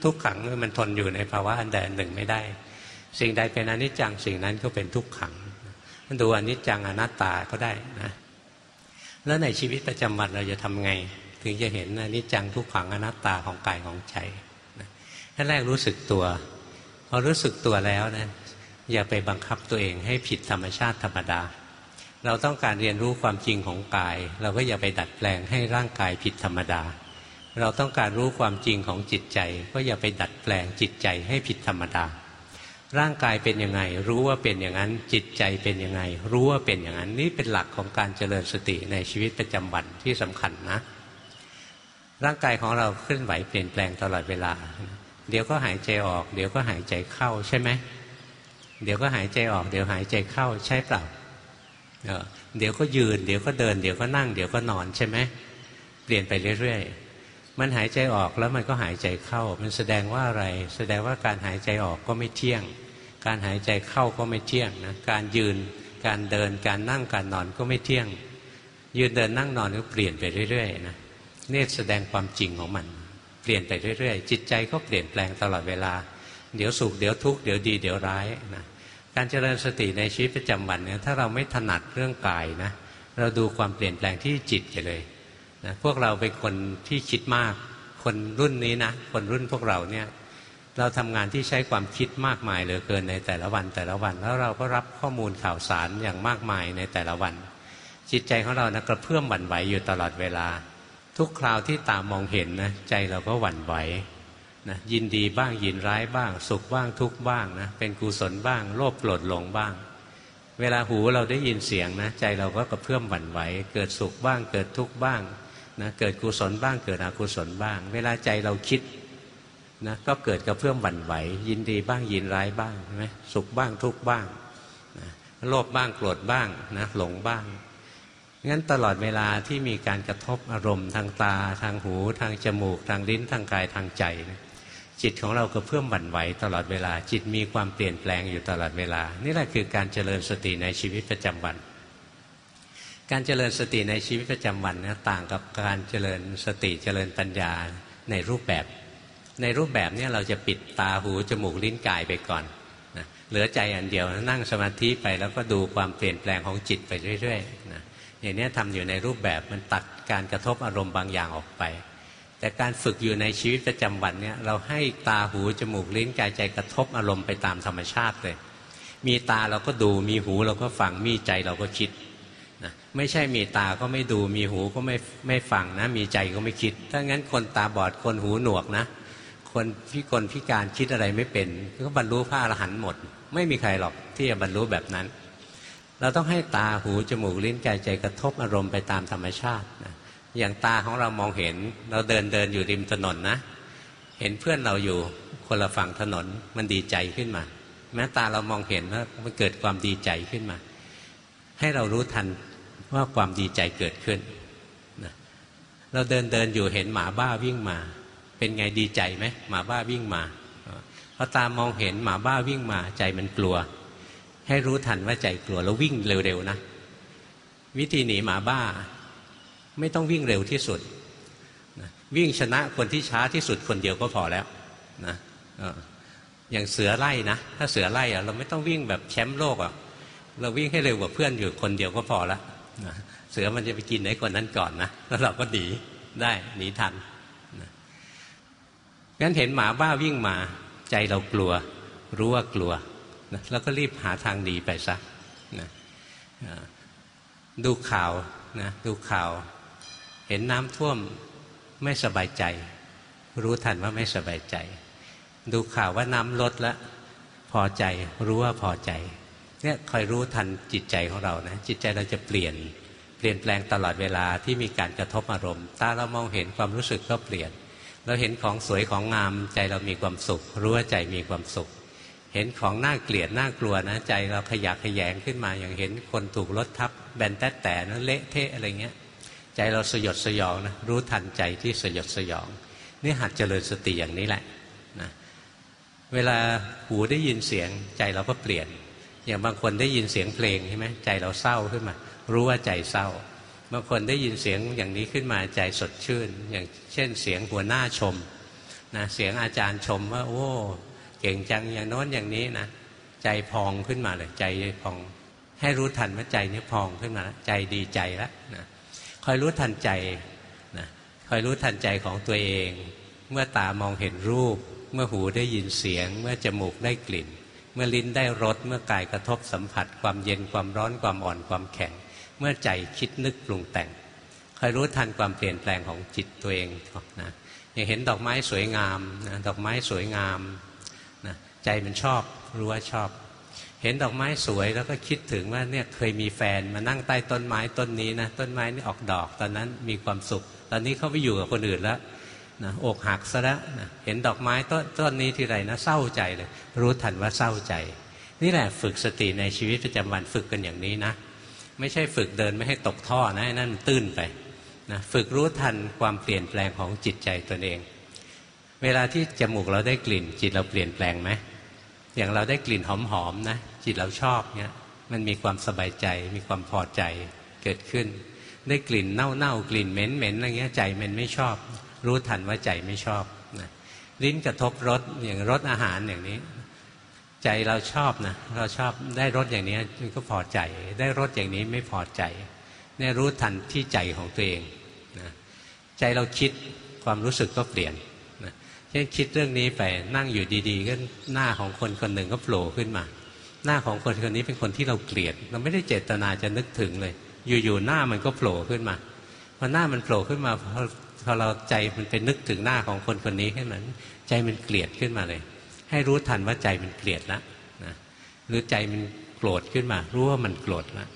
ทุกขังมันทนอยู่ในภาวะอันใดอันหนึ่งไม่ได้ สิ่งใดเป็นอนิจจังสิ่งนั้นก็เป็นทุกขังดูอนิจจังอนัตตาก็ได้นะแล้วในชีวิตประจำวันเราจะทำไง ถึงจะเห็นอนิจจังทุกขังอนัตตาของกายของใจขั้นแรกรู้สึกตัว พอรู้สึกตัวแล้วนะอย่าไปบังคับตัวเองให้ผิดธรรมชาติธรรมดา เราต้องการเรียนรู้ความจริงของกาย เราก็อย่าไปดัดแปลงให้ร่างกายผิดธรรมดา เราต้องการรู้ความจริงของจิตใจ ก็อย่าไปดัดแปลงจิตใจให้ผิดธรรมดา ร่างกายเป็นยังไง รู้ว่าเป็นอย่างนั้น จิตใจเป็นยังไง รู้ว่าเป็นอย่างนั้น นี่เป็นหลักของการเจริญสติในชีวิตประจำวันที่สำคัญนะ ร่างกายของเราเคลื่อนไหวเปลี่ยนแปลงตลอดเวลา เดี๋ยวก็หายใจออก เดี๋ยวก็หายใจเข้าใช่ไหมเดี๋ยวก็หายใจออก เดี๋ยวหายใจเข้าใช่เปล่าเดี๋ยวก็ยืน เดี๋ยวก็เดิน เดี๋ยวก็นั่ง เดี๋ยวก็นอนใช่ไหมเปลี่ยนไปเรื่อยๆ มันหายใจออกแล้วมันก็หายใจเข้า มันแสดงว่าอะไร แสดงว่าการหายใจออกก็ไม่เที่ยง การหายใจเข้าก็ไม่เที่ยงนะการยืน การเดินการนั่งการนอนก็ไม่เที่ยง ยืนเดินนั่งนอนก็เปลี่ยนไปเรื่อยๆนะนี่แสดงความจริงของมัน เปลี่ยนไปเรื่อยๆ จิตใจก็เปลี่ยนแปลงตลอดเวลา เดี๋ยวสุขเดี๋ยวทุกข์เดี๋ยวดีเดี๋ยวร้ายนะการเจริญสติในชีวิตประจำวันเนี่ยถ้าเราไม่ถนัดเรื่องกายนะเราดูความเปลี่ยนแปลงที่จิตไปเลย นะพวกเราเป็นคนที่คิดมาก คนรุ่นนี้นะคนรุ่นพวกเราเนี่ยเราทำงานที่ใช้ความคิดมากมายเหลือเกินในแต่ละวันแต่ละวัน แล้วเราก็รับข้อมูลข่าวสารอย่างมากมายในแต่ละวัน จิตใจของเรานะกระเพื่อมหวั่นไหวอยู่ตลอดเวลา ทุกคราวที่ตามองเห็นนะใจเราก็หวั่นไหวนะยินดีบ้างยินร้ายบ้าง สุขบ้างทุกบ้างนะเป็นกุศลบ้าง โลภโกรธหลงบ้าง เวลาหูเราได้ยินเสียงนะใจเราก็กระเพื่อมหวั่นไหว เกิดสุขบ้าง เกิดทุกข์บ้าง นะเกิดกุศลบ้าง เกิดอกุศลบ้าง เวลาใจเราคิดนะก็เกิดกระเพื่อมหวั่นไหว ยินดีบ้างยินร้ายบ้างใช่ไหมสุขบ้างทุกบ้างนะโลภบ้างโกรธบ้างนะหลงบ้างงั้นตลอดเวลาที่มีการกระทบอารมณ์ทางตา ทางหู ทางจมูก ทางลิ้นทางกายทางใจนะจิตของเราก็เพิ่มหวั่นไหวตลอดเวลา จิตมีความเปลี่ยนแปลงอยู่ตลอดเวลา นี่แหละคือการเจริญสติในชีวิตประจำวัน การเจริญสติในชีวิตประจำวันนะต่างกับการเจริญสติเจริญปัญญาในรูปแบบ ในรูปแบบนี้เราจะปิดตาหูจมูกลิ้นกายไปก่อนนะเหลือใจอันเดียวนั่งสมาธิไปแล้วก็ดูความเปลี่ยนแปลงของจิตไปเรื่อยๆนะอย่างนี้ทำอยู่ในรูปแบบมันตัดการกระทบอารมณ์บางอย่างออกไป แต่การฝึกอยู่ในชีวิตประจำวันเนี่ยเราให้ตาหูจมูกลิ้นกายใจกระทบอารมณ์ไปตามธรรมชาติเลย มีตาเราก็ดูมีหูเราก็ฟังมีใจเราก็คิด ไม่ใช่มีตาก็ไม่ดูมีหูก็ไม่ไม่ฟังนะ มีใจก็ไม่คิด ถ้างั้นคนตาบอดคนหูหนวกนะ คนพิกลพิการคิดอะไรไม่เป็น ก็บรรลุพระอรหันต์หมด ไม่มีใครหรอกที่จะบรรลุแบบนั้น เราต้องให้ตาหูจมูกลิ้นกายใจกระทบอารมณ์ไปตามธรรมชาตินะอย่างตาของเรามองเห็น เราเดินเดินอยู่ริมถนนนะ เห็นเพื่อนเราอยู่คนละฝั่งถนนมันดีใจขึ้นมา แม้ตาเรามองเห็นว่ามันเกิดความดีใจขึ้นมา ให้เรารู้ทัน ว่าความดีใจเกิดขึ้นนะเราเดินเดินอยู่เห็นหมาบ้าวิ่งมา เป็นไงดีใจไหมหมาบ้าวิ่งมาพอตามองเห็นหมาบ้าวิ่งมาใจมันกลัว ให้รู้ทันว่าใจกลัวแล้ววิ่งเร็วๆนะ วิธีหนีหมาบ้า ไม่ต้องวิ่งเร็วที่สุดนะวิ่งชนะคนที่ช้าที่สุดคนเดียวก็พอแล้วนะอย่างเสือไล่นะถ้าเสือไล่อะเราไม่ต้องวิ่งแบบแชมป์โลกอะเราวิ่งให้เร็วกว่าเพื่อนอยู่คนเดียวก็พอละ เสือมันจะไปกินไหนคนนั้นก่อนนะแล้วเราก็หนีได้หนีทันนะงั้นเห็นหมาบ้าวิ่งมาใจเรากลัว รู้ว่ากลัวนะแล้วก็รีบหาทางหนีไปซะนะดูข่าวนะดูข่าว เห็นน้ำท่วมไม่สบายใจ รู้ทันว่าไม่สบายใจ ดูข่าวว่าน้ำลดแล้วพอใจรู้ว่าพอใจ เนี่ยคอยรู้ทันจิตใจของเรานะจิตใจเราจะเปลี่ยน เปลี่ยนแปลงตลอดเวลาที่มีการกระทบอารมณ์ตาเรามองเห็นความรู้สึกก็เปลี่ยน เราเห็นของสวยของงามใจเรามีความสุข รู้ว่าใจมีความสุข เห็นของน่าเกลียดน่ากลัวนะ ใจเราขยักขยงขึ้นมาอย่างเห็นคนถูกรถทับแบนแต่แต่นะเละเทะอะไรเงี้ยใจเราสยดสยองนะรู้ทันใจที่สยดสยองนี่หัดเจริญสติอย่างนี้แหละนะเวลาหูได้ยินเสียงใจเราก็เปลี่ยน อย่างบางคนได้ยินเสียงเพลงใช่ไหมใจเราเศร้าขึ้นมา รู้ว่าใจเศร้า บางคนได้ยินเสียงอย่างนี้ขึ้นมาใจสดชื่น อย่างเช่นเสียงหัวหน้าชมนะเสียงอาจารย์ชมว่า โอ้ เก่งจังอย่างโน้นอย่างนี้นะใจพองขึ้นมาเลยใจพอง ให้รู้ทันว่าใจนี้พองขึ้นมาแล้วใจดีใจแล้วนะคอยรู้ทันใจนะคอยรู้ทันใจของตัวเอง เมื่อตามองเห็นรูป เมื่อหูได้ยินเสียง เมื่อจมูกได้กลิ่น เมื่อลิ้นได้รสเมื่อกายกระทบสัมผัส ความเย็นความร้อนความอ่อนความแข็ง เมื่อใจคิดนึกปรุงแต่งคอยรู้ทันความเปลี่ยนแปลงของจิตตัวเองนะอย่างเห็นดอกไม้สวยงามนะดอกไม้สวยงามนะใจมันชอบรู้ว่าชอบ เห็นดอกไม้สวยแล้วก็คิดถึงว่าเนี่ยเคยมีแฟนมานั่งใต้ต้นไม้ต้นนี้นะต้นไม้นี่ออกดอก ตอนนั้นมีความสุข ตอนนี้เขาไปอยู่กับคนอื่นแล้ว นะอกหักซะแล้วนะเห็นดอกไม้ต้นต้นนี้ทีไรนะเศร้าใจเลย รู้ทันว่าเศร้าใจ นี่แหละฝึกสติในชีวิตประจำวันฝึกกันอย่างนี้นะ ไม่ใช่ฝึกเดินไม่ให้ตกท่อนะนั่นมันตื้นไปนะฝึกรู้ทันความเปลี่ยนแปลงของจิตใจตนเอง เวลาที่จมูกเราได้กลิ่น จิตเราเปลี่ยนแปลงไหมอย่างเราได้กลิ่นหอมๆนะจิตเราชอบเนี่ยมันมีความสบายใจ มีความพอใจเกิดขึ้น ได้กลิ่นเน่าๆกลิ่นเหม็นๆอะไรเงี้ยใจมันไม่ชอบ รู้ทันว่าใจไม่ชอบนะลิ้นกระทบรสอย่างรสอาหารอย่างนี้ ใจเราชอบนะเราชอบได้รสอย่างนี้มันก็พอใจ ได้รสอย่างนี้ไม่พอใจเนี่ยรู้ทันที่ใจของตัวเองนะใจเราคิดความรู้สึกก็เปลี่ยนนะเช่นคิดเรื่องนี้ไปนั่งอยู่ดีๆก็หน้าของคนคนหนึ่งก็โผล่ขึ้นมา หน้าของคนคนนี้เป็นคนที่เราเกลียด เราไม่ได้เจตนาจะนึกถึงเลย อยู่ๆหน้ามันก็โผล่ขึ้นมาพอหน้ามันโผล่ขึ้นมาพอ พอเราใจมันไปนึกถึงหน้าของคนคนนี้ขึ้นมาใจมันเกลียดขึ้นมาเลย ให้รู้ทันว่าใจมันเกลียดล้วนะหรือใจมันโกรธขึ้นมา รู้ว่ามันโกรธล้ว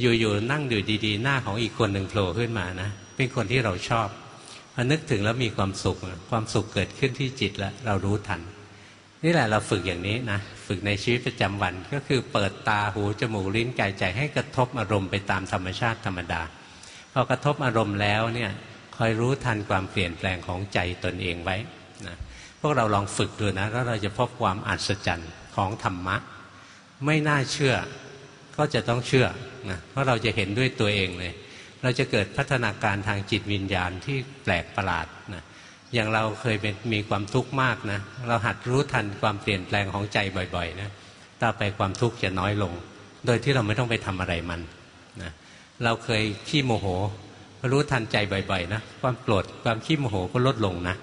อยู่ๆนั่งอยู่ดีๆ หน้าของอีกคนหนึ่งโผล่ขึ้นมานะเป็นคนที่เราชอบพอนึกถึงแล้วมีความสุข ความสุขเกิดขึ้นที่จิตแล้วเรารู้ทัน นี่แหละเราฝึกอย่างนี้นะฝึกในชีวิตประจำวันก็คือเปิดตาหูจมูกลิ้นกายใจให้กระทบอารมณ์ไปตามธรรมชาติธรรมดาพอกระทบอารมณ์แล้วเนี่ย คอยรู้ทันความเปลี่ยนแปลงของใจตนเองไว้นะพวกเราลองฝึกดูนะแล้วเราจะพบความอัศจรรย์ของธรรมะ ไม่น่าเชื่อก็จะต้องเชื่อนะเพราะเราจะเห็นด้วยตัวเองเลย เราจะเกิดพัฒนาการทางจิตวิญญาณที่แปลกประหลาดนะอย่างเราเคยเป็นมีความทุกข์มากนะ เราหัดรู้ทันความเปลี่ยนแปลงของใจบ่อยๆนะต่อไปความทุกข์จะน้อยลง โดยที่เราไม่ต้องไปทำอะไรมันนะเราเคยขี้โมโห รู้ทันใจบ่อยๆนะความโกรธความขี้โมโหก็ลดลงนะ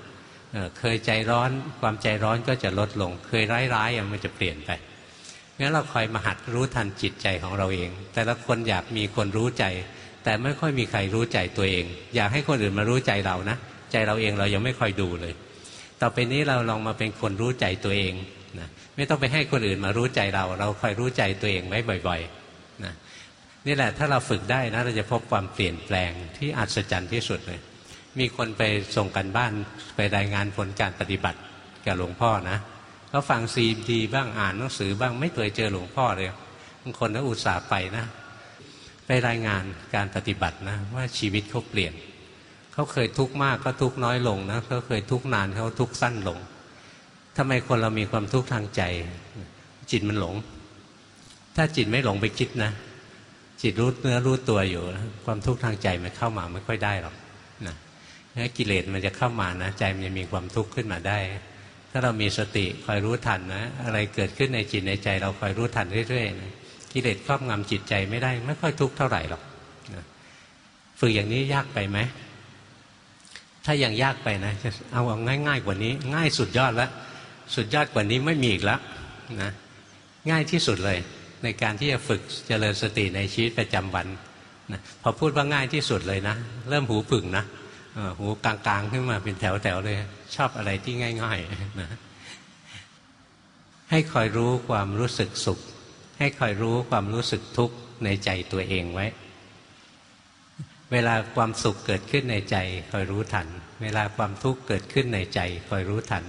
เเคยใจร้อนความใจร้อนก็จะลดลง เคยร้ายๆมันจะเปลี่ยนไปงั้นเราคอยมาหัดรู้ทันจิตใจของเราเอง แต่ละคนอยากมีคนรู้ใจ แต่ไม่ค่อยมีใครรู้ใจตัวเอง อยากให้คนอื่นมารู้ใจเรานะ ใจเราเองเรายังไม่ค่อยดูเลย ต่อไปนี้เราลองมาเป็นคนรู้ใจตัวเองนะไม่ต้องไปให้คนอื่นมารู้ใจเรา เราคอยรู้ใจตัวเองไว้บ่อย ๆ นี่แหละถ้าเราฝึกได้นะเราจะพบความเปลี่ยนแปลงที่อัศจรรย์ที่สุดเลย มีคนไปส่งกันบ้านไปรายงานผลการปฏิบัติกับหลวงพ่อนะเขาฟังซีดีบ้างอ่านหนังสือบ้างไม่เคยเจอหลวงพ่อเลยบางคนก็อุตส่าห์ไปนะ ไปรายงานการปฏิบัตินะว่าชีวิตเขาเปลี่ยนเขาเคยทุกข์มากก็ทุกข์น้อยลงนะเขาเคยทุกข์นานเขาทุกข์สั้นลงทำไมคนเรามีความทุกข์ทางใจ จิตมันหลง ถ้าจิตไม่หลงไปคิดนะ จิตรู้เนื้อรู้ตัวอยู่ ความทุกข์ทางใจมันเข้ามาไม่ค่อยได้หรอกนะงั้นกิเลสมันจะเข้ามานะ ใจมันจะมีความทุกข์ขึ้นมาได้ ถ้าเรามีสติคอยรู้ทันนะ อะไรเกิดขึ้นในจิตในใจ เราคอยรู้ทันเรื่อยๆนะกิเลสครอบงำจิตใจไม่ได้ ไม่ค่อยทุกข์เท่าไหร่หรอกนะฝึกอย่างนี้ยากไปไหมถ้ายังยากไปนะจะเอาเอาง่าย ๆ กว่านี้ ง่ายสุดยอดแล้วสุดยอดกว่านี้ไม่มีอีกแล้วนะง่ายที่สุดเลย ในการที่จะฝึกเจริญสติในชีวิตประจำวันนะพอพูดว่าง่ายที่สุดเลยนะ เริ่มหูผึ่งนะหูกลางๆ ขึ้นมาเป็นแถวๆเลย ชอบอะไรที่ง่ายๆนะให้คอยรู้ความรู้สึกสุข ให้คอยรู้ความรู้สึกทุกข์ในใจตัวเองไว้ เวลาความสุขเกิดขึ้นในใจคอยรู้ทัน เวลาความทุกข์เกิดขึ้นในใจคอยรู้ทัน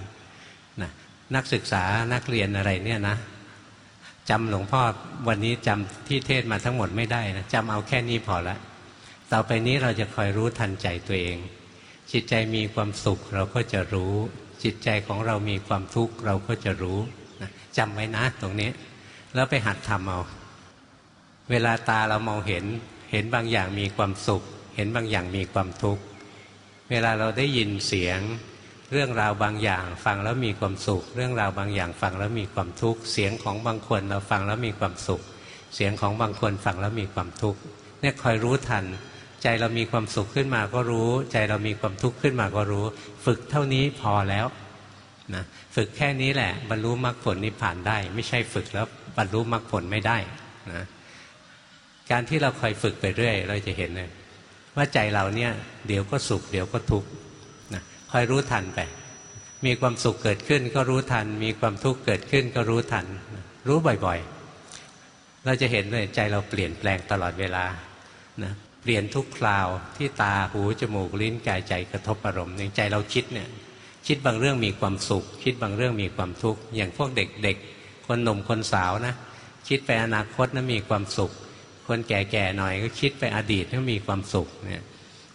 นะนักศึกษานักเรียนอะไรเนี่ยนะ จำหลวงพ่อวันนี้จำที่เทศมาทั้งหมดไม่ได้นะจำเอาแค่นี้พอละต่อไปนี้เราจะคอยรู้ทันใจตัวเอง จิตใจมีความสุขเราก็จะรู้ จิตใจของเรามีความทุกข์เราก็จะรู้นะจำไว้นะตรงนี้ แล้วไปหัดทำเอา เวลาตาเรามองเห็น เห็นบางอย่างมีความสุข เห็นบางอย่างมีความทุกข์ เวลาเราได้ยินเสียง เรื่องราวบางอย่างฟังแล้วมีความสุข เรื่องราวบางอย่างฟังแล้วมีความทุกข์ เสียงของบางคนเราฟังแล้วมีความสุข เสียงของบางคนฟังแล้วมีความทุกข์เนี่ยคอยรู้ทัน ใจเรามีความสุขขึ้นมาก็รู้ ใจเรามีความทุกข์ขึ้นมาก็รู้ ฝึกเท่านี้พอแล้วนะฝึกแค่นี้แหละบรรลุมรรคผลนิพพานได้ ไม่ใช่ฝึกแล้วบรรลุมรรคผลไม่ได้นะการที่เราคอยฝึกไปเรื่อย เราจะเห็นเลยว่าใจเราเนี่ยเดี๋ยวก็สุข เดี๋ยวก็ทุกข์ คอยรู้ทันไป มีความสุขเกิดขึ้นก็รู้ทัน มีความทุกข์เกิดขึ้นก็รู้ทัน รู้บ่อยๆ เราจะเห็นเลยใจเราเปลี่ยนแปลงตลอดเวลานะเปลี่ยนทุกคราวที่ตาหูจมูกลิ้นกายใจกระทบอารมณ์อย่างใจเราคิดเนี่ยคิดบางเรื่องมีความสุข คิดบางเรื่องมีความทุกข์อย่างพวกเด็กๆ คนหนุ่มคนสาวนะ คิดไปอนาคตนะมีความสุข คนแก่ๆหน่อยก็คิดไปอดีตก็มีความสุขเนี่ย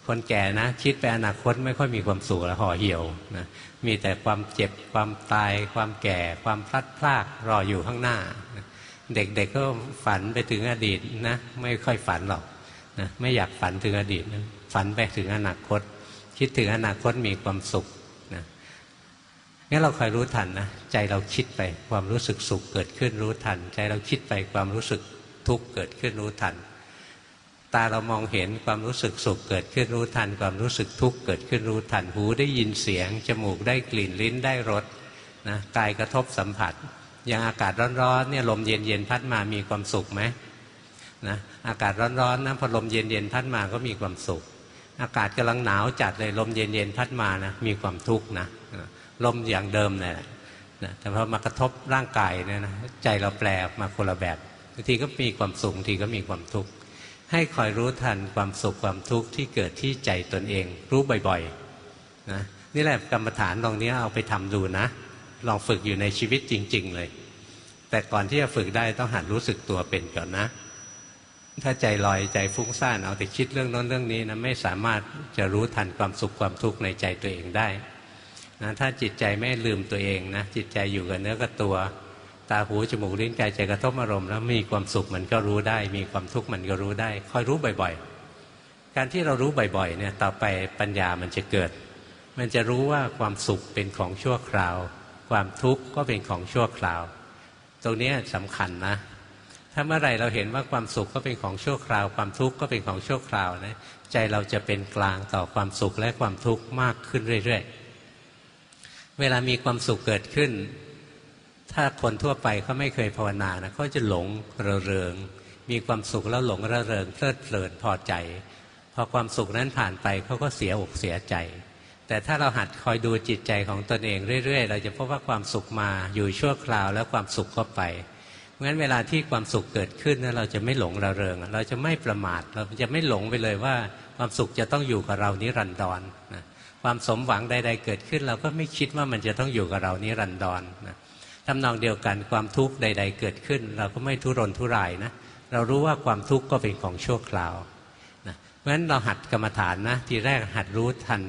คนแก่นะคิดไปอนาคตไม่ค่อยมีความสุขแล้วห่อเหี่ยวนะมีแต่ความเจ็บความตาย ความแก่ ความพลัดพรากรออยู่ข้างหน้า เด็กๆกก็ฝันไปถึงอดีตนะไม่ค่อยฝันหรอกนะไม่อยากฝันถึงอดีตนะฝันไปถึงอนาคต คิดถึงอนาคตมีความสุขนะงั้นเราคอยรู้ทันนะใจเราคิดไปความรู้สึกสุขเกิดขึ้นรู้ทัน ใจเราคิดไปความรู้สึกทุกข์เกิดขึ้นรู้ทัน ตาเรามองเห็นความรู้สึกสุขเกิดขึ้นรู้ทัน ความรู้สึกทุกข์เกิดขึ้นรู้ทันหูได้ยินเสียง จมูกได้กลิ่นลิ้นได้รสนะกายกระทบสัมผัส อย่างอากาศร้อนๆเนี่ยลมเย็นๆพัดมามีความสุขไหมนะอากาศร้อนๆนะพอลมเย็นๆพัดมาก็มีความสุข อากาศกำลังหนาวจัดเลยลมเย็นๆพัดมานะมีความทุกข์นะลมอย่างเดิมเนี่ยนะแต่พอมากระทบร่างกายเนี่ยนะใจเราแปลมาคนละแบบบางทีก็มีความสุขบางทีก็มีความทุกข์ ให้คอยรู้ทันความสุขความทุกข์ที่เกิดที่ใจตนเอง รู้บ่อยๆนะนี่แหละกรรมฐานตรงนี้เอาไปทำดูนะ ลองฝึกอยู่ในชีวิตจริง ๆ เลย แต่ก่อนที่จะฝึกได้ต้องหัดรู้สึกตัวเป็นก่อนนะ ถ้าใจลอยใจฟุ้งซ่านเอาแต่คิดเรื่องน้นเรื่องนี้นะไม่สามารถจะรู้ทันความสุขความทุกข์ในใจตัวเองได้นะถ้าจิตใจไม่ลืมตัวเองนะจิตใจอยู่กับเนื้อกับตัว ตาหูจมูกลิ้นกายใจกระทบอารมณ์แล้วมีความสุขมันก็รู้ได้ มีความทุกข์มันก็รู้ได้ คอยรู้บ่อยๆ การที่เรารู้บ่อยๆเนี่ยต่อไปปัญญามันจะเกิด มันจะรู้ว่าความสุขเป็นของชั่วคราว ความทุกข์ก็เป็นของชั่วคราว ตรงนี้สำคัญนะ ถ้าเมื่อไรเราเห็นว่าความสุขก็เป็นของชั่วคราว ความทุกข์ก็เป็นของชั่วคราวนะใจเราจะเป็นกลางต่อความสุขและความทุกข์มากขึ้นเรื่อยๆ เวลามีความสุขเกิดขึ้น ถ้าคนทั่วไปเขาไม่เคยภาวนานะเขาจะหลงระเริง มีความสุขแล้วหลงระเริงเพลิดเพลินพอใจ พอความสุขนั้นผ่านไปเขาก็เสียอกเสียใจ แต่ถ้าเราหัดคอยดูจิตใจของตนเองเรื่อย ๆ เราจะพบว่าความสุขมาอยู่ชั่วคราวแล้วความสุขก็ไปงั้นเวลาที่ความสุขเกิดขึ้นนะเราจะไม่หลงระเริง เราจะไม่ประมาทเราจะไม่หลงไปเลยว่า ความสุขจะต้องอยู่กับเรานิรันดรนะความสมหวังใด ๆ เกิดขึ้น เราก็ไม่คิดว่ามันจะต้องอยู่กับเรานิรันดรนะ ทำนองเดียวกันความทุกข์ใด ๆ เกิดขึ้น เราก็ไม่ทุรนทุรายนะเรารู้ว่าความทุกข์ก็เป็นของชั่วคราวนะเพราะฉะนั้นเราหัดกรรมฐานนะทีแรกหัดรู้ทัน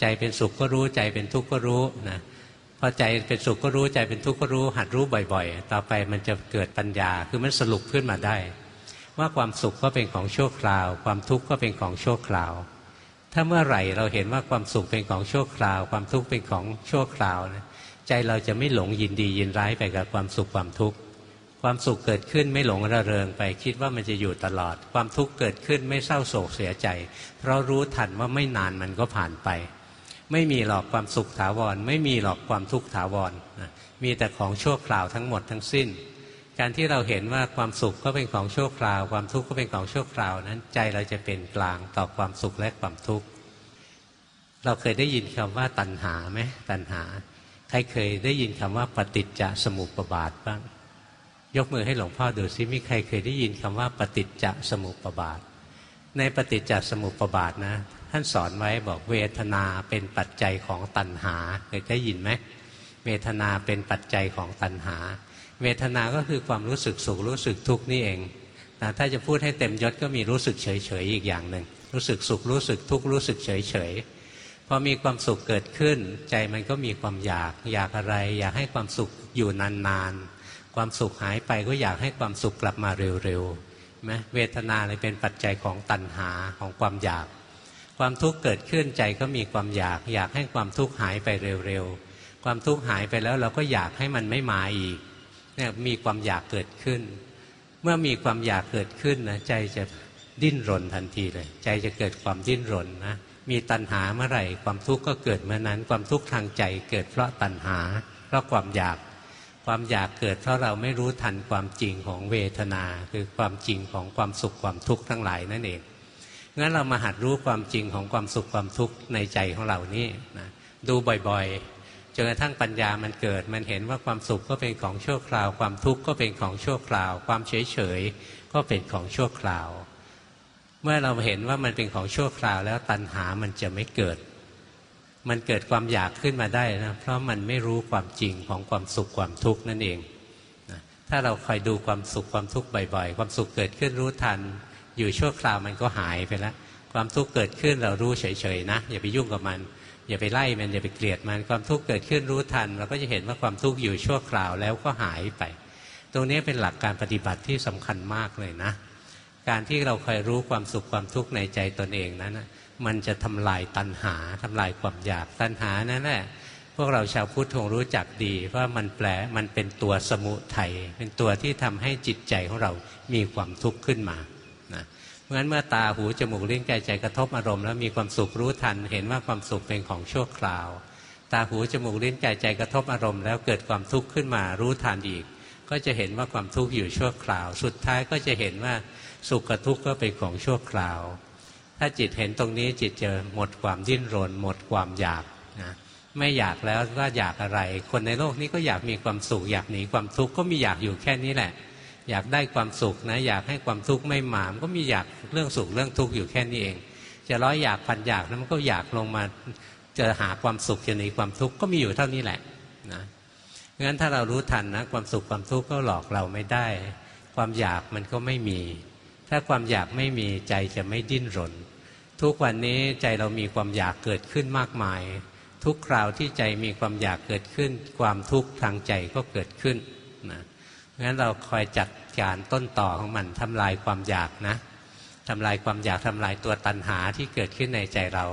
ใจเป็นสุขก็รู้ใจเป็นทุกข์ก็รู้นะพอใจเป็นสุขก็รู้ใจเป็นทุกข์ก็รู้ หัดรู้บ่อยๆ ต่อไปมันจะเกิดปัญญาคือมันสรุปขึ้นมาได้ ว่าความสุขก็เป็นของชั่วคราว ความทุกข์ก็เป็นของชั่วคราว ถ้าเมื่อไหร่เราเห็นว่าความสุขเป็นของชั่วคราว ความทุกข์เป็นของชั่วคราวนะ ใจเราจะไม่หลงยินดียินร้ายไปกับความสุขความทุกข์ความสุขเกิดขึ้นไม่หลงระเริงไปคิดว่ามันจะอยู่ตลอด ความทุกข์เกิดขึ้นไม่เศร้าโศกเสียใจ เพราะรู้ทันว่าไม่นานมันก็ผ่านไป ไม่มีหรอกความสุขถาวร ไม่มีหรอกความทุกข์ถาวรมีแต่ของชั่วคราวทั้งหมดทั้งสิ้น การที่เราเห็นว่าความสุขก็เป็นของชั่วคราว ความทุกข์ก็เป็นของชั่วคราวนั้นใจเราจะเป็นกลางต่อความสุขและความทุกข์เราเคยได้ยินคำว่าตัณหาไหมตัณหา รเคยได้ยินคำว่าปฏิจจสมุปบาทบ้าง ยกมือให้หลวงพ่อดูซิมีใครเคยได้ยินคำว่าปฏิจจสมุปบาท ในปฏิจจสมุปบาทนะ ท่านสอนไว้บอกเวทนาเป็นปัจจัยของตัณหาเคยได้ยินไหมเวทนาเป็นปัจจัยของตัณหา เวทนาก็คือความรู้สึกสุขรู้สึกทุกข์นี่เองนะถ้าจะพูดให้เต็มยศก็มีรู้สึกเฉยเฉยอีกอย่างหนึ่งรู้สึกสุขรู้สึกทุกข์รู้สึกเฉยเฉย พอมีความสุขเกิดขึ้น ใจมันก็มีความอยาก อยากอะไร อยากให้ความสุขอยู่นานๆ ความสุขหายไปก็อยากให้ความสุขกลับมาเร็วๆไหมเวทนาเลยเป็นปัจจัยของตัณหาของความอยาก ความทุกข์เกิดขึ้นใจก็มีความอยาก อยากให้ความทุกข์หายไปเร็วๆ ความทุกข์หายไปแล้วเราก็อยากให้มันไม่มาอีกเนี่ยมีความอยากเกิดขึ้น เมื่อมีความอยากเกิดขึ้นนะใจจะดิ้นรนทันทีเลย ใจจะเกิดความดิ้นรนนะ มีตัณหาเมื่อไหร่ ความทุกข์ก็เกิดเมื่อนั้น ความทุกข์ทางใจเกิดเพราะตัณหา เพราะความอยาก ความอยากเกิดเพราะเราไม่รู้ทันความจริงของเวทนา คือความจริงของความสุขความทุกข์ทั้งหลายนั่นเองงั้นเรามาหัดรู้ความจริงของความสุขความทุกข์ในใจของเรานี่นะดูบ่อยๆจนกระทั่งปัญญามันเกิด มันเห็นว่าความสุขก็เป็นของชั่วคราว ความทุกข์ก็เป็นของชั่วคราว ความเฉยเฉยก็เป็นของชั่วคราว เมื่อเราเห็นว่ามันเป็นของชั่วคราวแล้วตัณหามันจะไม่เกิด มันเกิดความอยากขึ้นมาได้นะ เพราะมันไม่รู้ความจริงของความสุขความทุกข์นั่นเองถ้าเราคอยดูความสุขความทุกข์บ่อยๆ ความสุขเกิดขึ้นรู้ทัน อยู่ชั่วคราวมันก็หายไปแล้ว ความทุกข์เกิดขึ้นเรารู้เฉยๆนะ อย่าไปยุ่งกับมัน อย่าไปไล่มันอย่าไปเกลียดมัน ความทุกข์เกิดขึ้นรู้ทัน เราก็จะเห็นว่าความทุกข์อยู่ชั่วคราวแล้วก็หายไป ตรงนี้เป็นหลักการปฏิบัติที่สำคัญมากเลยนะ การที่เราคอยรู้ความสุขความทุกข์ในใจตนเองนั้นมันจะทำลายตัณหาทำลายความอยากตัณหานั่นแหละพวกเราชาวพุทธคงรู้จักดีว่ามันแปลมันเป็นตัวสมุทัยเป็นตัวที่ทำให้จิตใจของเรามีความทุกข์ขึ้นมานะเพราะฉะนั้นเมื่อตาหูจมูกลิ้นกายใจกระทบอารมณ์แล้วมีความสุขรู้ทัน เห็นว่าความสุขเป็นของชั่วคราว ตาหูจมูกลิ้นกายใจกระทบอารมณ์แล้วเกิดความทุกข์ขึ้นมารู้ทันอีก ก็จะเห็นว่าความทุกข์อยู่ชั่วคราว สุดท้ายก็จะเห็นว่า สุขกับทุกข์ก็เป็นของชั่วคราว ถ้าจิตเห็นตรงนี้จิตจะหมดความดิ้นรน หมดความอยากนะไม่อยากแล้วว่าอยากอะไร คนในโลกนี้ก็อยากมีความสุขอยากหนีความทุกข์ก็มีอยากอยู่แค่นี้แหละ อยากได้ความสุขนะอยากให้ความทุกข์ไม่หมาม ก็มีอยากเรื่องสุขเรื่องทุกข์อยู่แค่นี้เอง จะร้อยอยากพันอยากนะมันก็อยากลงมาจะหาความสุขจะหนีความทุกข์ก็มีอยู่เท่านี้แหละนะงั้นถ้าเรารู้ทันนะความสุขความทุกข์ก็หลอกเราไม่ได้ ความอยากมันก็ไม่มี ถ้าความอยากไม่มีใจจะไม่ดิ้นรน ทุกวันนี้ใจเรามีความอยากเกิดขึ้นมากมาย ทุกคราวที่ใจมีความอยากเกิดขึ้น ความทุกข์ทางใจก็เกิดขึ้นนะงั้นเราคอยจัดการต้นต่อของมันทำลายความอยากนะทำลายความอยากทำลายตัวตัณหาที่เกิดขึ้นในใจเรา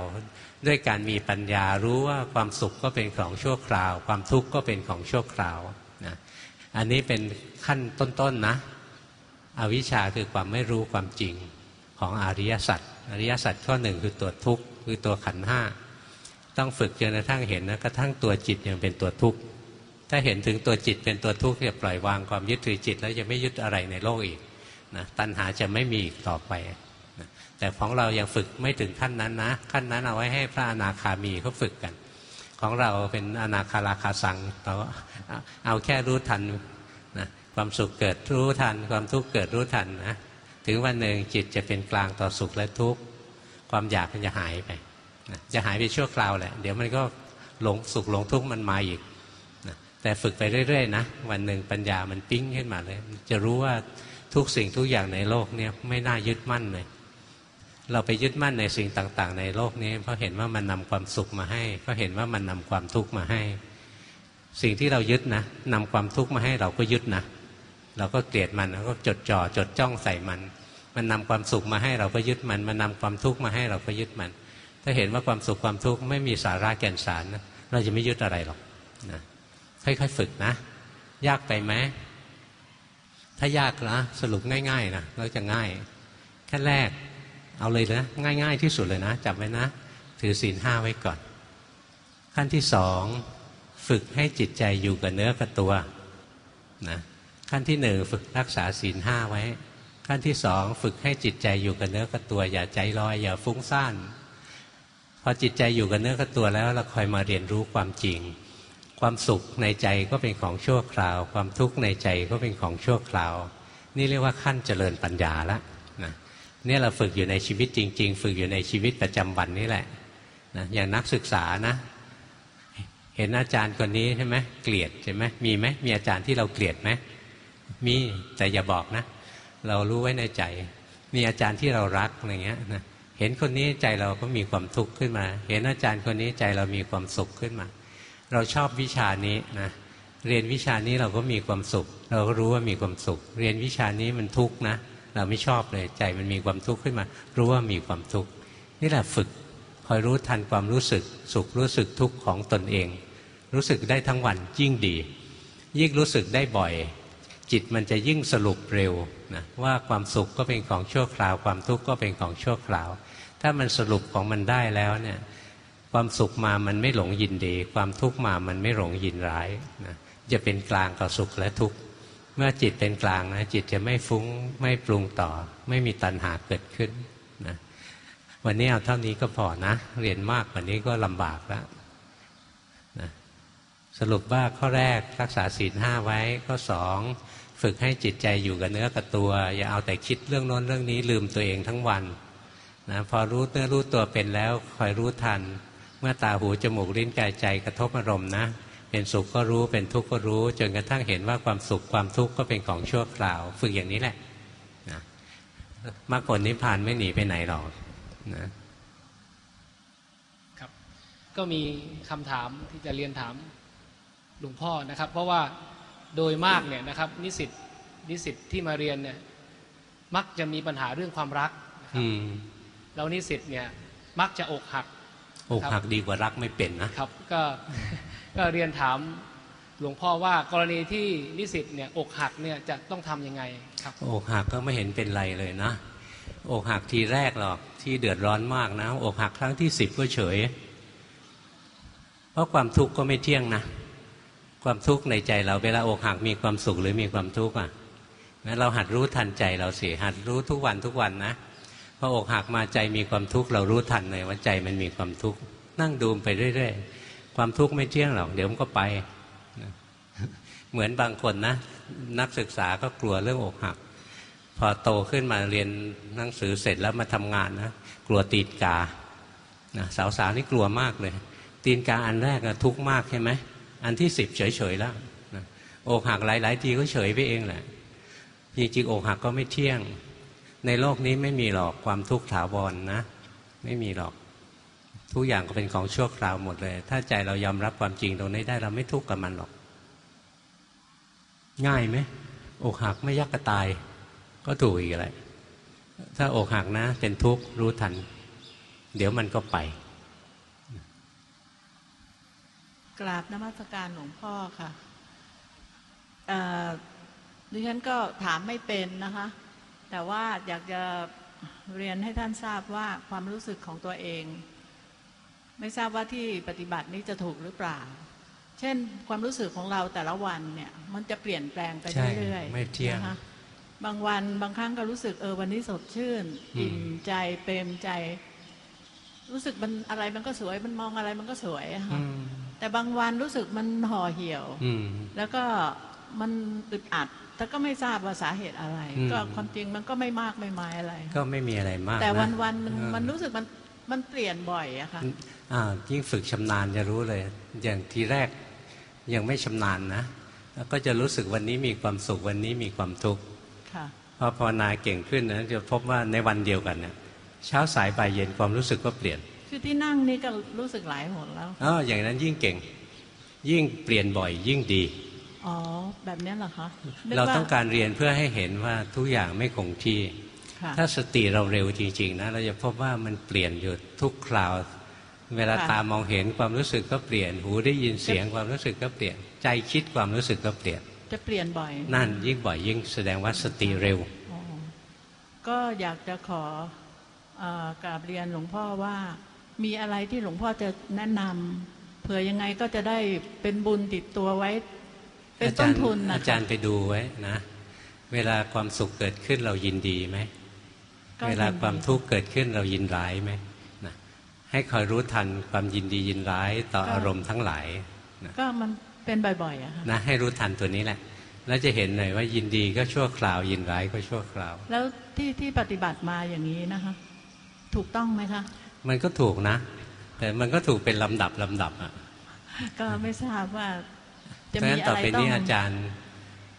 ด้วยการมีปัญญารู้ว่าความสุขก็เป็นของชั่วคราว ความทุกข์ก็เป็นของชั่วคราวนะอันนี้เป็นขั้นต้นๆนนะ อวิชชาคือความไม่รู้ความจริงของอริยสัจอริยสัจข้อหนึ่งคือตัวทุกข์คือตัวขันห้าต้องฝึกจนกระทั่งเห็นนะกระทั่งตัวจิตยังเป็นตัวทุกข์ถ้าเห็นถึงตัวจิตเป็นตัวทุกข์จะปล่อยวางความยึดถือจิต แล้วจะไม่ยึดอะไรในโลกอีกนะตัณหาจะไม่มีอีกต่อไปนะแต่ของเรายังฝึกไม่ถึงขั้นนั้นนะ ขั้นนั้นเอาไว้ให้พระอนาคามีเขาฝึกกัน ของเราเป็นอนาคาราคาสังเราเอาแค่รู้ทัน ความสุขเกิดรู้ทัน ความทุกข์เกิดรู้ทันนะถึงวันหนึ่งจิตจะเป็นกลางต่อสุขและทุกข์ความอยากมันจะหายไปจะหายไปชั่วคราวแหละ เดี๋ยวมันก็หลงสุขหลงทุกข์มันมาอีกแต่ฝึกไปเรื่อยๆนะวันหนึ่งปัญญามันปิ้งขึ้นมาเลย จะรู้ว่าทุกสิ่งทุกอย่างในโลกนี้ไม่น่ายึดมั่นเลยเราไปยึดมั่นในสิ่งต่าง ๆ ในโลกนี้เพราะเห็นว่ามันนำความสุขมาให้เพราะเห็นว่ามันนำความทุกข์มาให้ สิ่งที่เรายึดนะนำความทุกข์มาให้เราก็ยึดนะ เราก็เกลียดมันแล้วก็จดจ่อจดจ้องใส่มัน มันนำความสุขมาให้เราก็ยึดมัน มันนำความทุกข์มาให้เราก็ยึดมัน ถ้าเห็นว่าความสุขความทุกข์ไม่มีสาระแก่นสารนะเราจะไม่ยึดอะไรหรอกนะค่อยๆฝึกนะ ยากไปไหมถ้ายากนะสรุปง่ายๆนะเราจะง่ายแค่แรกเอาเลยนะ ง่าย ๆ ที่สุดเลยนะจับไว้นะ ถือศีลห้าไว้ก่อน ขั้นที่สองฝึกให้จิตใจอยู่กับเนื้อกับตัวนะ ขั้นที่หนึ่งฝึกรักษาศีลห้าไว้ ขั้นที่สองฝึกให้จิตใจอยู่กับเนื้อกับตัว อย่าใจลอย อย่าฟุ้งซ่านพอจิตใจอยู่กับเนื้อกับตัวแล้วเราคอยมาเรียนรู้ความจริง ความสุขในใจก็เป็นของชั่วคราว ความทุกข์ในใจก็เป็นของชั่วคราว นี่เรียกว่าขั้นเจริญปัญญาละนะนี่เราฝึกอยู่ในชีวิตจริง ๆ ฝึกอยู่ในชีวิตประจำวันนี่แหละนะอย่างนักศึกษานะเห็นอาจารย์คนนี้ใช่ไหมเกลียดใช่ไหมมีไหมมีอาจารย์ที่เราเกลียดไหม มีแต่อย่าบอกนะ เรารู้ไว้ในใจ มีอาจารย์ที่เรารักอะไรเงี้ยนะเห็นคนนี้ใจเราก็มีความทุกข์ขึ้นมา เห็นอาจารย์คนนี้ใจเรามีความสุขขึ้นมา เราชอบวิชานี้นะเรียนวิชานี้เราก็มีความสุข เราก็รู้ว่ามีความสุข เรียนวิชานี้มันทุกข์นะเราไม่ชอบเลยใจมันมีความทุกข์ขึ้นมา รู้ว่ามีความทุกข์นี่แหละฝึกคอยรู้ทันความรู้สึก สุขรู้สึกทุกข์ของตนเอง รู้สึกได้ทั้งวันยิ่งดี ยิ่งรู้สึกได้บ่อย จิตมันจะยิ่งสรุปเร็วนะว่าความสุขก็เป็นของชั่วคราว ความทุกข์ก็เป็นของชั่วคราว ถ้ามันสรุปของมันได้แล้วเนี่ยความสุขมามันไม่หลงยินดี ความทุกข์มามันไม่หลงยินร้ายนะจะเป็นกลางกับสุขและทุกข์เมื่อจิตเป็นกลางนะจิตจะไม่ฟุ้งไม่ปรุงต่อ ไม่มีตัณหาเกิดขึ้นนะวันนี้เอาเท่านี้ก็พอนะ เรียนมากกว่านี้ก็ลำบากแล้วนะสรุปว่าข้อแรกรักษาศีลห้าไว้ข้อสอง ฝึกให้จิตใจอยู่กับเนื้อกับตัว อย่าเอาแต่คิดเรื่องโน้นเรื่องนี้ลืมตัวเองทั้งวันนะพอรู้เนื้อรู้ตัวเป็นแล้วคอยรู้ทัน เมื่อตาหูจมูกลิ้นกายใจกระทบอารมณ์นะ เป็นสุขก็รู้เป็นทุกข์ก็รู้ จนกระทั่งเห็นว่าความสุขความทุกข์ก็เป็นของชั่วคราว ฝึกอย่างนี้แหละนะมรรคผลนิพพานไม่หนีไปไหนหรอกนะครับ ก็มีคำถามที่จะเรียนถามหลวงพ่อนะครับ เพราะว่า โดยมากเนี่ยนะครับนิสิตนิสิตที่มาเรียนเนี่ยมักจะมีปัญหาเรื่องความรักนะครับแล้วนิสิตเนี่ยมักจะอกหัก อกหักดีกว่ารักไม่เป็นนะครับ ก็ก็เรียนถามหลวงพ่อว่ากรณีที่นิสิตเนี่ยอกหักเนี่ยจะต้องทำยังไงครับอกหักก็ไม่เห็นเป็นไรเลยนะ อกหักทีแรกหรอกที่เดือดร้อนมากนะ อกหักครั้งที่สิบก็เฉย เพราะความทุกข์ก็ไม่เที่ยงนะ ความทุกข์ในใจเราเวลาอกหักมีความสุขหรือมีความทุกข์อะงั้นเราหัดรู้ทันใจเราสิหัดรู้ทุกวันทุกวันนะพออกหักมาใจมีความทุกข์เรารู้ทันเลยว่าใจมันมีความทุกข์นั่งดูมไปเรื่อยๆ ความทุกข์ไม่เที่ยงหรอกเดี๋ยวมันก็ไป เหมือนบางคนนะ นักศึกษาก็กลัวเรื่องอกหัก พอโตขึ้นมาเรียนหนังสือเสร็จแล้วมาทำงานนะกลัวตีนกานะสาวๆนี่กลัวมากเลย ตีนกาอันแรกนะทุกข์มากใช่ไหม อันที่สิบเฉยๆแล้วนะอกหักหลาย ๆ ทีก็เฉยไปเองแหละจริงๆอกหักก็ไม่เที่ยง ในโลกนี้ไม่มีหรอกความทุกข์ถาวรนนะ ไม่มีหรอกทุกอย่างก็เป็นของชั่วคราวหมดเลย ถ้าใจเรายอมรับความจริงตรงนี้ได้เราไม่ทุกข์กับมันหรอก ง่ายไหมอกหักไม่ยักกระตาย ก็ถูกอีกอะไรถ้าอกหักนะ เป็นทุกข์รู้ทัน เดี๋ยวมันก็ไป กราบนมัสการหลวงพ่อค่ะเอ่อดิฉันก็ถามไม่เป็นนะคะ แต่ว่าอยากจะเรียนให้ท่านทราบว่าความรู้สึกของตัวเอง ไม่ทราบว่าที่ปฏิบัตินี้จะถูกหรือเปล่า เช่นความรู้สึกของเราแต่ละวันเนี่ย มันจะเปลี่ยนแปลงไปใช่เรื่อยไม่เที่ยงนะคะบางวันบางครั้งก็รู้สึกเออวันนี้สดชื่นอืมอิ่มใจเปรมใจ รู้สึกมันอะไรมันก็สวยมันมองอะไรมันก็สวยอะค่ะอืม แต่บางวันรู้สึกมันห่อเหี่ยวอืมแล้วก็มันอึดอัดแต่ก็ไม่ทราบว่าสาเหตุอะไรอืมก็ความจริงมันก็ไม่มากไม่มายอะไร ก็ไม่มีอะไรมาก แต่นะวันวันๆมันเออมันรู้สึกมันมันเปลี่ยนบ่อยอะค่ะอ่ายิ่งฝึกชำนาญจะรู้เลย อย่างทีแรกยังไม่ชำนาญนะแล้วก็จะรู้สึกวันนี้มีความสุขวันนี้มีความทุกข์ค่ะพอภาวนาเก่งขึ้นนะจะพบว่าในวันเดียวกันเนี่ยเช้าสายบ่ายเย็นความรู้สึกก็เปลี่ยน คือที่นั่งนี่ก็รู้สึกหลายหนแล้วอ๋ออย่างนั้นยิ่งเก่ง ยิ่งเปลี่ยนบ่อยยิ่งดี อ๋อ แบบนี้เหรอคะนึกเราว่ต้องการเรียนเพื่อให้เห็นว่าทุกอย่างไม่คงที่ค่ะถ้าสติเราเร็วจริง ๆ นะ เราจะพบว่ามันเปลี่ยนอยู่ทุกคราว เวลาค่ะตามองเห็นความรู้สึกก็เปลี่ยน หูได้ยินเสียงความรู้สึกก็เปลี่ยน ใจคิดความรู้สึกก็เปลี่ยน จะเปลี่ยนบ่อย นั่นยิ่งบ่อยยิ่งแสดงว่าสติเร็วอ๋อก็อยากจะขอเอ่อกราบเรียนหลวงพ่อว่า มีอะไรที่หลวงพ่อจะแนะนำเผื่อยังไงก็จะได้เป็นบุญติดตัวไว้ เป็นอาต้จานรย์ทุนนะอาจารย์ไปดูไว้นะ เวลาความสุขเกิดขึ้นเรายินดีไหมก็เวลายินดีความทุกข์เกิดขึ้นเรายินร้ายไหมนะให้คอยรู้ทันความยินดียินร้ายต่ออารมณ์ทั้งหลายนะก็มันเป็นบ่อยๆอะค่ะนะให้รู้ทันตัวนี้แหละ แล้วจะเห็นเลยว่ายินดีก็ชั่วคราว ยินร้ายก็ชั่วคราว แล้วที่ที่ปฏิบัติมาอย่างนี้นะคะ ถูกต้องไหมคะ มันก็ถูกนะ แต่มันก็ถูกเป็นลำดับลำดับอะก็ไม่ทราบว่า จะเพราะฉะมีนั้นอะต่อไรไปต้อนี้งอาจารย์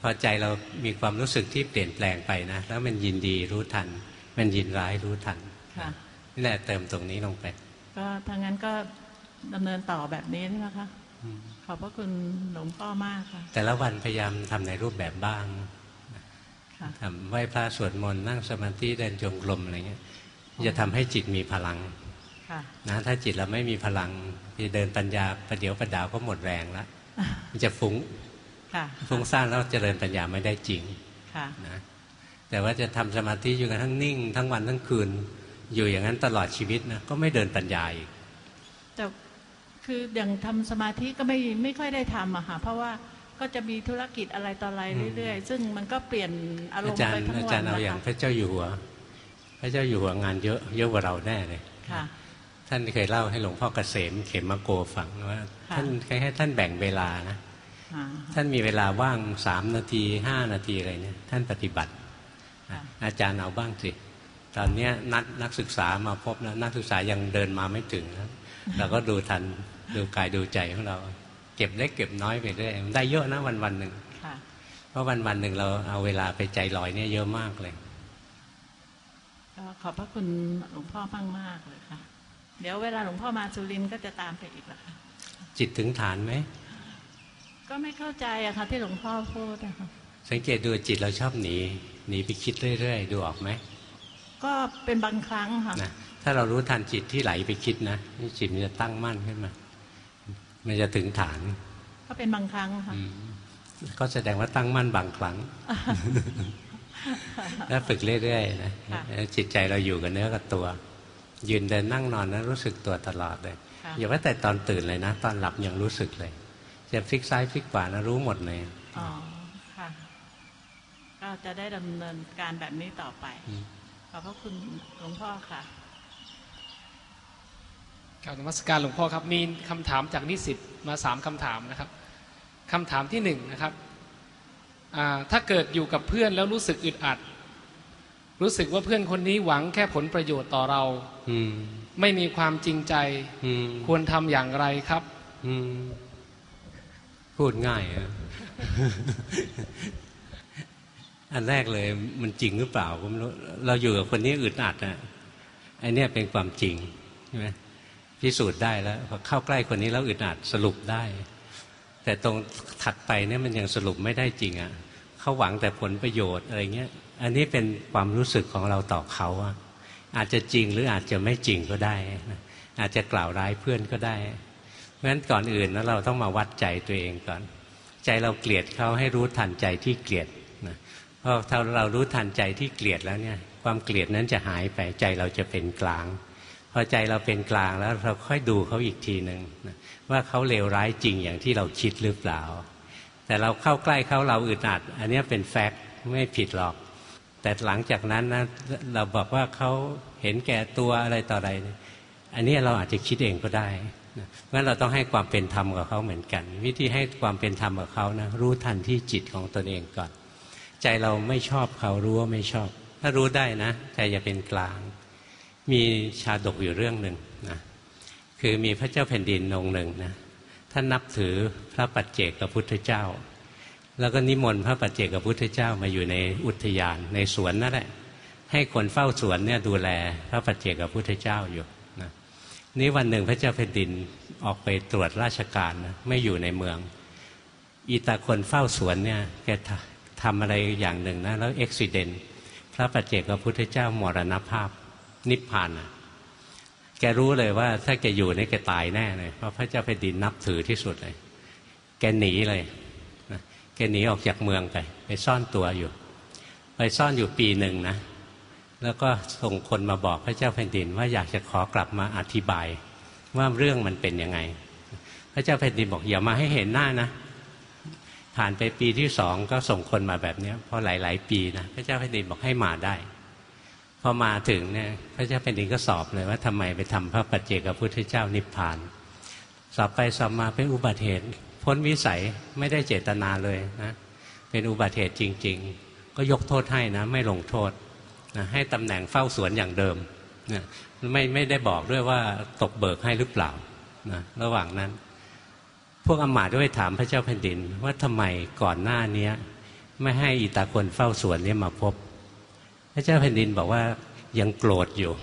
พอใจเรามีความรู้สึกที่เปลี่ยนแปลงไปนะ แล้วมันยินดีรู้ทัน มันยินร้ายรู้ทันค่ะนี่แหละเติมตรงนี้ลงไป ก็ทางนั้นก็ดำเนินต่อแบบนี้ใช่ไหมคะขอบพระคุณหลวงพ่อมากค่ะ แต่ละวันพยายามทำในรูปแบบบ้างค่ะทำไหว้พระสวดมนต์นั่งสมาธิเดินจงกรมอะไรเงี้ยจะทำให้จิตมีพลังค่ะ นะถ้าจิตเราไม่มีพลังจะเดินปัญญาประเดี๋ยวประดาวก็หมดแรงแล้วมันจะฟุ้งค่ะฟุ้งซ่านแล้วเจริญปัญญาไม่ได้จริงค่ะนะแต่ว่าจะทำสมาธิอยู่กันทั้งนิ่ง ทั้งวันทั้งคืน อยู่อย่างนั้นตลอดชีวิตนะก็ไม่เดินปัญญาอีกแต่คืออย่างทำสมาธิก็ไม่ไม่ค่อยได้ทำอะค่ะเพราะว่าก็จะมีธุรกิจอะไรต่ออะไรเรื่อยๆ ซึ่งมันก็เปลี่ยนอารอามณ์จารไปย์ทั้งอาวัจารนย์เอานะอย่างคะพระเจ้าอยู่หัว พระเจ้าอยู่หัวงานเยอะเยอะกว่าเราแน่เลยค่ะ ท่านเคยเล่าให้หลวงพ่อเกษมเขมโกฟังว่าค่ะท่านเคยให้ท่านแบ่งเวลานะอ่าท่านมีเวลาว่างสามนาทีห้านาทีอะไรเนี่ยท่านปฏิบัติค่ะอาจารย์เอาบ้างสิ ตอนเนี้ยนัดนักศึกษามาพบนะนักศึกษายังเดินมาไม่ถึงนะเราก็ดูทันดูกายดูใจของเรา เก็บเล็กเก็บน้อยไปเรื่อยมันได้เยอะนะวันวันๆหนึ่งค่ะเพราะวันวันๆหนึ่งเราเอาเวลาไปใจลอยเนี่ยเยอะมากเลยก็ขอบพระคุณหลวงพ่อมากมากๆเลยค่ะ เดี๋ยวเวลาหลวงพ่อมาสุรินทร์ก็จะตามไปอีกละค่ะจิตถึงฐานไหม ก็ไม่เข้าใจอะค่ะที่หลวงพ่อพูดนะคะสังเกตดูจิตเราชอบหนีหนีไปคิดเรื่อย ๆ ดูออกไหมก็เป็นบางครั้งค่ะนะถ้าเรารู้ทันจิตที่ไหลไปคิดนะนี่จิตมันจะตั้งมั่นขึ้นมา มันจะถึงฐาน ก็เป็นบางครั้งค่ะอืมก็แสดงว่าตั้งมั่นบางครั้งแล้วฝึกเรื่อยๆนะค่ะแล้วจิตใจเราอยู่กับเนื้อกับตัว ยืนเดินนั่งนอนนะรู้สึกตัวตลอดเลยค่ะอย่าว่าแต่ตอนตื่นเลยนะ ตอนหลับยังรู้สึกเลยจะพลิกซ้ายพลิกขวานะรู้หมดเลยอ๋อค่ะก็จะได้ดำเนินการแบบนี้ต่อไปอืมขอบพระคุณหลวงพ่อค่ะกรารนมัสการหลวงพ่อครับมีคำถามจากนิสิตมาสามคำถามนะครับคำถามที่หนึ่งนะครับอ่าถ้าเกิดอยู่กับเพื่อนแล้วรู้สึกอึดอัด รู้สึกว่าเพื่อนคนนี้หวังแค่ผลประโยชน์ต่อเราอืมไม่มีความจริงใจอืมควรทำอย่างไรครับอืมพูดง่ายอะอันแรกเลยมันจริงหรือเปล่าผมไม่รู้เราอยู่กับคนนี้อึดอัดนะไอเนี้ยเป็นความจริงใช่ไหมพิสูจน์ได้แล้วพอเข้าใกล้คนนี้แล้วอึดอัดสรุปได้ แต่ตรงถัดไปเนี่ยมันยังสรุปไม่ได้จริงอะ่ะเขาหวังแต่ผลประโยชน์อะไรเงี้ย อันนี้เป็นความรู้สึกของเราต่อเขาอาจจะจริงหรืออาจจะไม่จริงก็ได้ อาจจะกล่าวร้ายเพื่อนก็ได้เพราะฉะนั้นก่อนอื่นนะเราต้องมาวัดใจตัวเองก่อน ใจเราเกลียดเขาให้รู้ทันใจที่เกลียดนะเพราะถ้าเรารู้ทันใจที่เกลียดแล้วเนี่ย ความเกลียดนั้นจะหายไปใจเราจะเป็นกลางพอใจเราเป็นกลางแล้วเราค่อยดูเขาอีกทีหนึ่งนะว่าเขาเลวร้ายจริงอย่างที่เราคิดหรือเปล่า แต่เราเข้าใกล้เขาเราอึดอัด อันนี้เป็นแฟกต์ไม่ผิดหรอก แต่หลังจากนั้นนะเราบอกว่าเขาเห็นแก่ตัวอะไรต่ออะไร อันนี้เราอาจจะคิดเองก็ได้เพราะฉะนั้นเราต้องให้ความเป็นธรรมกับเขาเหมือนกัน วิธีให้ความเป็นธรรมกับเขานะรู้ทันที่จิตของตนเองก่อน ใจเราไม่ชอบเขารู้ว่าไม่ชอบ ถ้ารู้ได้นะใจจะเป็นกลาง มีชาดกอยู่เรื่องหนึ่งนะคือมีพระเจ้าแผ่นดินองค์หนึ่งนะท่านนับถือพระปัจเจกพุทธเจ้า แล้วก็นิมนต์พระปัจเจกพุทธเจ้ามาอยู่ในอุทยานในสวนนั่นแหละ ให้คนเฝ้าสวนเนี่ยดูแลพระปัจเจกพุทธเจ้าอยู่นะนี่วันหนึ่งพระเจ้าแผ่นดินออกไปตรวจราชการนะไม่อยู่ในเมือง อีตาคนเฝ้าสวนเนี่ยแกทำอะไรอย่างหนึ่งนะแล้วเอ็กซิเดนพระปัจเจกพุทธเจ้ามรณภาพนิพพานนะแกรู้เลยว่าถ้าแกอยู่เนี่ยแกตายแน่เลยเพราะพระเจ้าแผ่นดินนับถือที่สุดเลย แกหนีเลย แกหนีออกจากเมืองไป ไปซ่อนตัวอยู่ ไปซ่อนอยู่ปีหนึ่งนะ แล้วก็ส่งคนมาบอกพระเจ้าแผ่นดิน ว่าอยากจะขอกลับมาอธิบาย ว่าเรื่องมันเป็นยังไง พระเจ้าแผ่นดินบอกอย่ามาให้เห็นหน้านะ ผ่านไปปีที่สองก็ส่งคนมาแบบนี้พอหลาย ๆ ปีนะพระเจ้าแผ่นดินบอกให้มาได้พอมาถึงเนี่ยพระเจ้าแผ่นดินก็สอบเลยว่าทำไมไปทำพระปัจเจกพุทธเจ้านิพพาน สอบไปสอบมาเป็นอุบัติเหตุ พ้นวิสัยไม่ได้เจตนาเลยนะเป็นอุบัติเหตุจริง ๆ ก็ยกโทษให้นะไม่ลงโทษนะให้ตำแหน่งเฝ้าสวนอย่างเดิมนะไม่ไม่ได้บอกด้วยว่าตกเบิกให้หรือเปล่านะระหว่างนั้น พวกอำมาตย์ด้วยถามพระเจ้าแผ่นดิน ว่าทำไมก่อนหน้านี้ไม่ให้อีตาคนเฝ้าสวนนี่ยมาพบ พระเจ้าแผ่นดินบอกว่ายังโกรธอยู่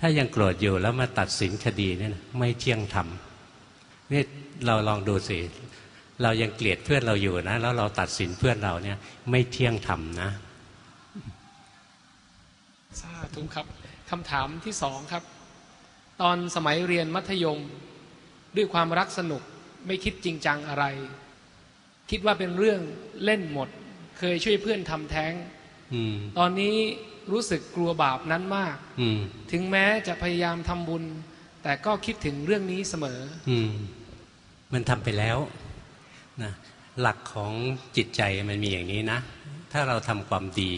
ถ้ายังโกรธอยู่แล้วมาตัดสินคดีเนี่ยไม่เที่ยงธรรมนี่ เราลองดูสิ เรายังเกลียดเพื่อนเราอยู่นะ แล้วเราตัดสินเพื่อนเราเนี่ย ไม่เที่ยงธรรมนะสาธุครับคำถามที่สองครับ ตอนสมัยเรียนมัธยม ด้วยความรักสนุกไม่คิดจริงจังอะไร คิดว่าเป็นเรื่องเล่นหมด เคยช่วยเพื่อนทำแท้งอืมตอนนี้รู้สึกกลัวบาปนั้นมากอืมถึงแม้จะพยายามทำบุญ แต่ก็คิดถึงเรื่องนี้เสมออื มันทำไปแล้วนะหลักของจิตใจมันมีอย่างนี้นะ ถ้าเราทำความดี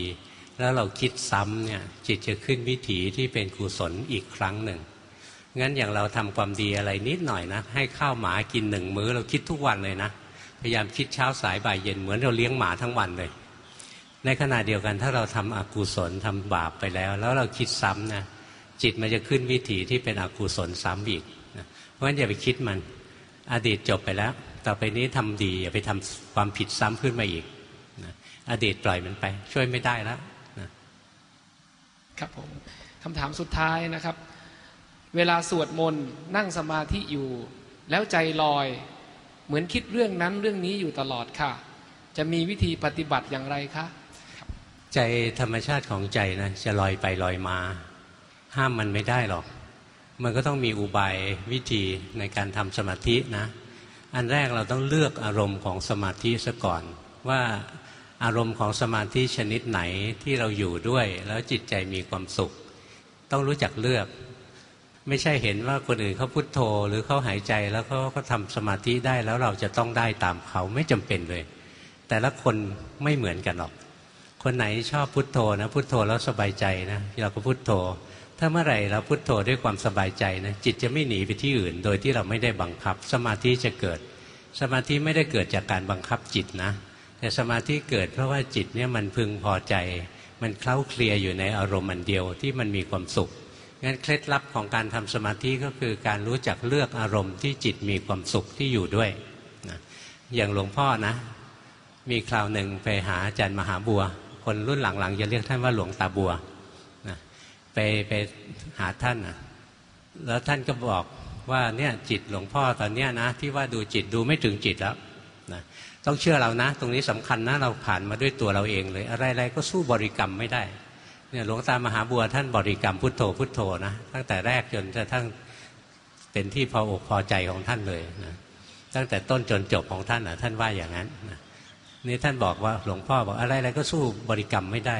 แล้วเราคิดซ้ำเนี่ยจิตจะขึ้นวิถีที่เป็นกุศลอีกครั้งหนึ่งงั้นอย่างเราทำความดีอะไรนิดหน่อยนะ ให้ข้าวหมากินหนึ่งมื้อเราคิดทุกวันเลยนะ พยายามคิดเช้าสายบ่ายเย็นเหมือนเราเลี้ยงหมาทั้งวันเลย ในขณะเดียวกันถ้าเราทำอกุศลทำบาปไปแล้ว แล้วเราคิดซ้ำนะจิตมันจะขึ้นวิถีที่เป็นอกุศลซ้ำอีกนะเพราะฉะนั้นอย่าไปคิดมัน อดีตจบไปแล้ว ต่อไปนี้ทำดีอย่าไปทำความผิดซ้ำขึ้นมาอีกนะอดีตปล่อยมันไป ช่วยไม่ได้แล้วนะครับผมคำถามสุดท้ายนะครับ เวลาสวดมนต์นั่งสมาธิอยู่ แล้วใจลอย เหมือนคิดเรื่องนั้นเรื่องนี้อยู่ตลอดค่ะ จะมีวิธีปฏิบัติอย่างไรคะใจธรรมชาติของใจนะจะลอยไปลอยมา ห้ามมันไม่ได้หรอก มันก็ต้องมีอุบายวิธีในการทำสมาธินะ อันแรกเราต้องเลือกอารมณ์ของสมาธิซะก่อน ว่าอารมณ์ของสมาธิชนิดไหนที่เราอยู่ด้วย แล้วจิตใจมีความสุข ต้องรู้จักเลือก ไม่ใช่เห็นว่าคนอื่นเขาพุโทโธ หรือเขาหายใจแล้วเขาก็ทำสมาธิได้แล้วเราจะต้องได้ตามเขาไม่จำเป็นเลย แต่ละคนไม่เหมือนกันหรอก คนไหนชอบพุโทโธนะพุโทโธแล้วสบายใจนะเราก็พุโทโธ ถ้าเมื่อไหร่เราพุโทโธด้วยความสบายใจนะจิตจะไม่หนีไปที่อื่น โดยที่เราไม่ได้บังคับ สมาธิจะเกิด สมาธิไม่ได้เกิดจากการบังคับจิตนะ แต่สมาธิเกิดเพราะว่าจิตเนี่ยมันพึงพอใจ มันเคล้าเคลียอยู่ในอารมณ์อันเดียวที่มันมีความสุขงั้นเคล็ดลับของการทำสมาธิก็คือการรู้จักเลือกอารมณ์ที่จิตมีความสุขที่อยู่ด้วยนะอย่างหลวงพ่อนะ มีคราวหนึ่งไปหาอาจารย์มหาบัว คนรุ่นหลังๆจะเรียกท่านว่าหลวงตาบัว ไปไปหาท่านนะแล้วท่านก็บอกว่าเนี่ยจิตหลวงพ่อตอนเนี้ยนะ ที่ว่าดูจิตดูไม่ถึงจิตแล้วนะต้องเชื่อเรานะ ตรงนี้สำคัญนะเราผ่านมาด้วยตัวเราเองเลย อะไรๆก็สู้บริกรรมไม่ได้เนี่ยหลวงตามหาบัวท่านบริกรรมพุทโธพุทโธนะตั้งแต่แรกจนกระทั่งเป็นที่พออกพอใจของท่านเลยนะตั้งแต่ต้นจนจบของท่านนะท่านว่าอย่างนั้นนะนี่ท่านบอกว่าหลวงพ่อบอกอะไรๆก็สู้บริกรรมไม่ได้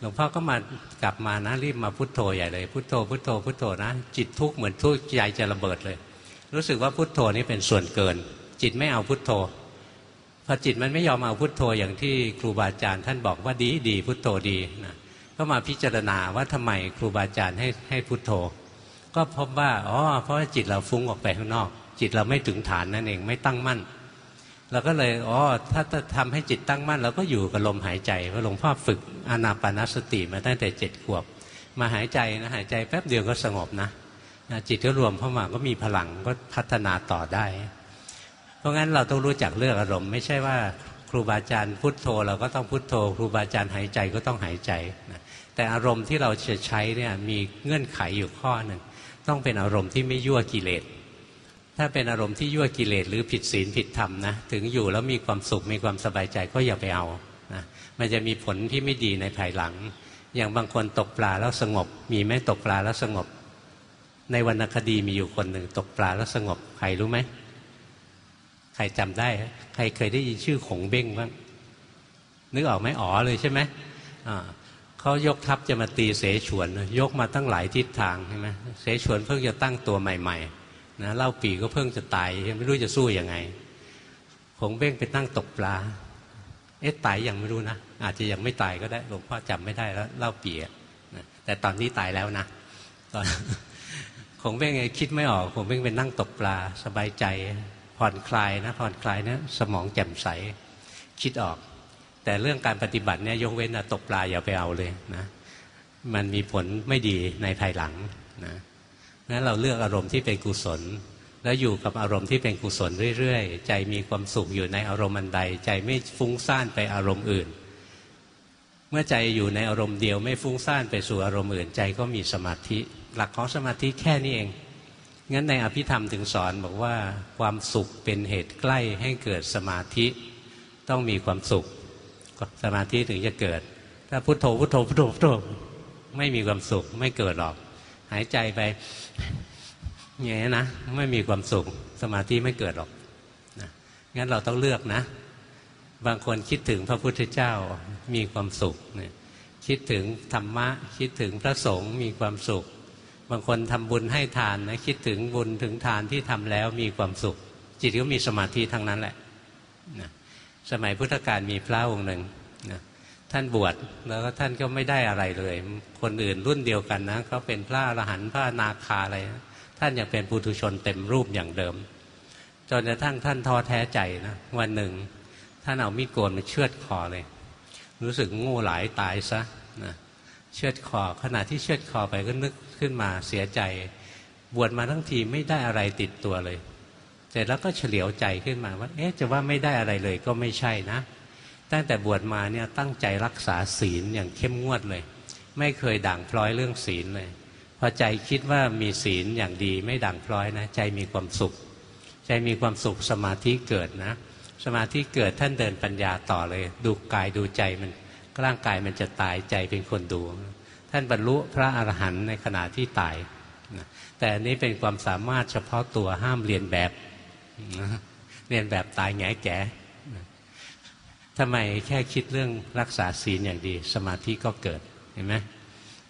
หลวงพ่อก็มากลับมานะรีบมาพุทโธใหญ่เลย พุทโธพุทโธพุทโธนะ จิตทุกข์เหมือนทุกข์ใจจะระเบิดเลย รู้สึกว่าพุทโธนี่เป็นส่วนเกิน จิตไม่เอาพุทโธพอจิตมันไม่ยอมเอาพุทโธอย่างที่ครูบาอาจารย์ท่านบอกว่าดีดีพุทโธดีนะก็มาพิจารณาว่าทำไมครูบาอาจารย์ให้ให้พุทโธ ก็พบว่าอ๋อเพราะว่าจิตเราฟุ้งออกไปข้างนอก จิตเราไม่ถึงฐานนั่นเองไม่ตั้งมั่น เราก็เลยอ๋อถ้าจะทำให้จิตตั้งมั่นเราก็อยู่กับลมหายใจเพราะหลวงพ่อฝึกอานาปานสติมาตั้งแต่เจ็ดขวบ มาหายใจนะหายใจแป๊บเดียวก็สงบนะจิตก็รวมเข้ามาก็มีพลังก็พัฒนาต่อได้ เพราะงั้นเราต้องรู้จักเลือกอารมณ์ ไม่ใช่ว่าครูบาอาจารย์พุทโธ เราก็ต้องพุทโธ ครูบาอาจารย์หายใจก็ต้องหายใจนะแต่อารมณ์ที่เราจะใช้เนี่ยมีเงื่อนไขอยู่ข้อหนึ่งต้องเป็นอารมณ์ที่ไม่ยั่วกิเลส ถ้าเป็นอารมณ์ที่ยั่วกิเลสหรือผิดศีลผิดธรรมนะถึงอยู่แล้วมีความสุขมีความสบายใจก็อย่าไปเอานะมันจะมีผลที่ไม่ดีในภายหลัง อย่างบางคนตกปลาแล้วสงบ มีไหมตกปลาแล้วสงบ ในวรรณคดีมีอยู่คนหนึ่งตกปลาแล้วสงบใครรู้ไหมใครจำได้ ใครเคยได้ยินชื่อของเบ้งบ้างนึกออกไหมอ๋อเลยใช่ไหมอ่าเขายกทัพจะมาตีเสฉวน ยกมาตั้งหลายทิศทางใช่ไหมเสฉวนเพิ่งจะตั้งตัวใหม่ ๆ นะเล่าปีก็เพิ่งจะตายไม่รู้จะสู้ยังไงคงเบ้งไปตั้งตกปลา เอ๊ะตายยังไม่รู้นะ อาจจะยังไม่ตายก็ได้หลวงพ่อจำไม่ได้แล้วเล่าปีนะแต่ตอนนี้ตายแล้วนะตอนคงเบ้งไงคิดไม่ออกคงเบ้งเป็นนั่งตกปลา สบายใจผ่อนคลายนะผ่อนคลายนะสมองแจ่มใสคิดออก แต่เรื่องการปฏิบัติเนี่ยยกเว้นตกปลาอย่าไปเอาเลยนะมันมีผลไม่ดีในภายหลังนะ งั้นเราเลือกอารมณ์ที่เป็นกุศล แล้วอยู่กับอารมณ์ที่เป็นกุศลเรื่อยๆ ใจมีความสุขอยู่ในอารมณ์อันใด ใจไม่ฟุ้งซ่านไปอารมณ์อื่น เมื่อใจอยู่ในอารมณ์เดียวไม่ฟุ้งซ่านไปสู่อารมณ์อื่น ใจก็มีสมาธิ หลักของสมาธิแค่นี้เอง งั้นในอภิธรรมถึงสอนบอกว่าความสุขเป็นเหตุใกล้ให้เกิดสมาธิ ต้องมีความสุข สมาธิถึงจะเกิด ถ้าพุโทโธพุโทโธพุโทโธพุทโธไม่มีความสุขไม่เกิดหรอก หายใจไปอย่างนี้นะไม่มีความสุขสมาธิไม่เกิดหรอกนะงั้นเราต้องเลือกนะ บางคนคิดถึงพระพุทธเจ้ามีความสุขเนี่ยคิดถึงธรรมะ คิดถึงพระสงฆ์มีความสุข บางคนทำบุญให้ทานนะคิดถึงบุญถึงทานที่ทำแล้วมีความสุข จิตก็มีสมาธิทั้งนั้นแหละนะสมัยพุทธกาลมีพระองค์หนึ่งนะ ท่านบวชแล้วก็ท่านก็ไม่ได้อะไรเลย คนอื่นรุ่นเดียวกันนะเขาเป็นพระอรหันต์พระนาคาอะไรนะท่านยังเป็นปุถุชนเต็มรูปอย่างเดิม จนกระทั่งท่านท้อแท้ใจนะวันหนึ่ง ท่านเอามีดโกนมาเชือดคอเลย รู้สึกโง่หลายตายซะนะเชือดคอขณะที่เชือดคอไปก็นึกขึ้นมาเสียใจ บวชมาทั้งทีไม่ได้อะไรติดตัวเลย เสร็จแล้วก็เฉลียวใจขึ้นมาว่า เอ๊ะจะว่าไม่ได้อะไรเลยก็ไม่ใช่นะ ตั้งแต่บวชมาเนี่ยตั้งใจรักษาศีลอย่างเข้มงวดเลย ไม่เคยด่างพร้อยเรื่องศีลเลยพอใจคิดว่ามีศีลอย่างดีไม่ด่างพร้อยนะ ใจมีความสุข ใจมีความสุขสมาธิเกิดนะ สมาธิเกิดท่านเดินปัญญาต่อเลย ดูกายดูใจมันร่างกายมันจะตายใจเป็นคนดู ท่านบรรลุพระอรหันต์ในขณะที่ตายนะแต่อันนี้เป็นความสามารถเฉพาะตัวห้ามเรียนแบบเรียนแบบตายแง่แก่ ทำไมแค่คิดเรื่องรักษาศีลอย่างดี สมาธิก็เกิดเห็นไหม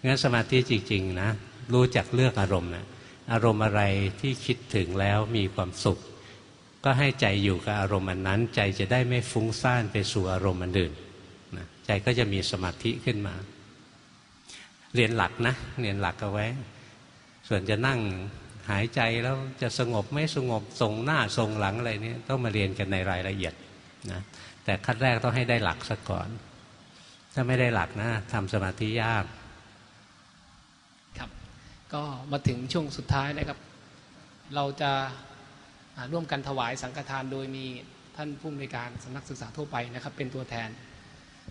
งั้นสมาธิจริงๆนะรู้จักเลือกอารมณ์นะอารมณ์อะไรที่คิดถึงแล้วมีความสุข ก็ให้ใจอยู่กับอารมณ์อันนั้น ใจจะได้ไม่ฟุ้งซ่านไปสู่อารมณ์อันอื่นนะใจก็จะมีสมาธิขึ้นมา เรียนหลักนะเรียนหลักเอาไว้ ส่วนจะนั่งหายใจแล้วจะสงบไม่สงบทรงหน้าทรงหลังอะไรนี่ต้องมาเรียนกันในรายละเอียด นะแต่ขั้นแรกต้องให้ได้หลักซะก่อน ถ้าไม่ได้หลักนะทำสมาธิยากครับ ก็มาถึงช่วงสุดท้ายนะครับ เราจะร่วมกันถวายสังฆทานโดยมีท่านผู้อำนวยการสำนักศึกษาทั่วไปนะครับ เป็นตัวแทน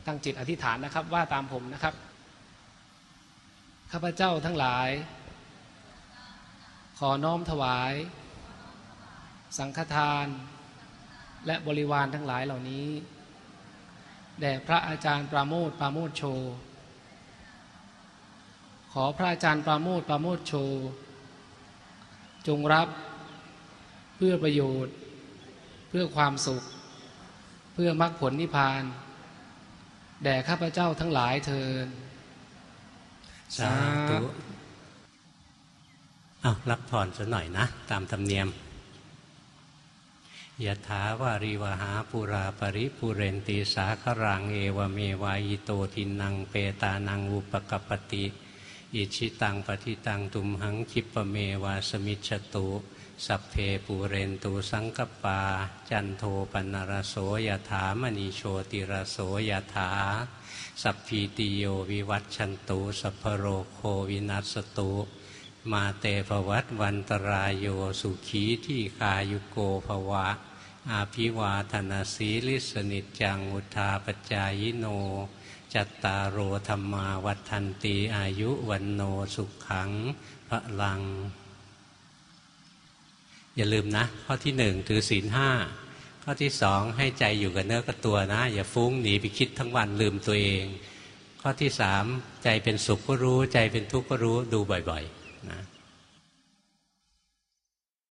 ตั้งจิตอธิษฐานนะครับว่าตามผมนะครับข้าพเจ้าทั้งหลาย ขอน้อมถวาย สังฆทาน และบริวารทั้งหลายเหล่านี้แด่พระอาจารย์ปราโมทปราโมทโช ขอพระอาจารย์ปราโมทปราโมทโช จงรับเพื่อประโยชน์ เพื่อความสุข เพื่อมรรคผลนิพพาน แด่ข้าพเจ้าทั้งหลายเทินสาธุเอารับพรซะหน่อยนะ ตามธรรมเนียม ยถาวาริวหาปูราปริปูเรนติ สาครังเอวเมว อิโตทินนังเปตานังอุปกัปปติอิจฉิตังปัตถิตังตุมหัง ขิปปเมว สมิชฌตุสัพเพปูเรนตุ สังกัปปา จันโทปัณณรโสยถามณิ โชติรโสยถา สัพพีติโยวิวัชชันตุสัพพโรโควินัสตุ มาเตภวัตวันตรายโยสุขีที่คายุโกภวะ อาภิวาธนาสีลิสนิจจังอุทาปจายโน จัตตารโอธรรมาวัฏันตีอายุวันโนสุขังพระลัง อย่าลืมนะ ข้อที่หนึ่งถือศีลห้าข้อที่สองให้ใจอยู่กับเนื้อกับตัวนะ อย่าฟุ้งหนีไปคิดทั้งวันลืมตัวเอง ข้อที่สามใจเป็นสุขก็รู้ ใจเป็นทุกข์ก็รู้ดูบ่อย ๆ นะ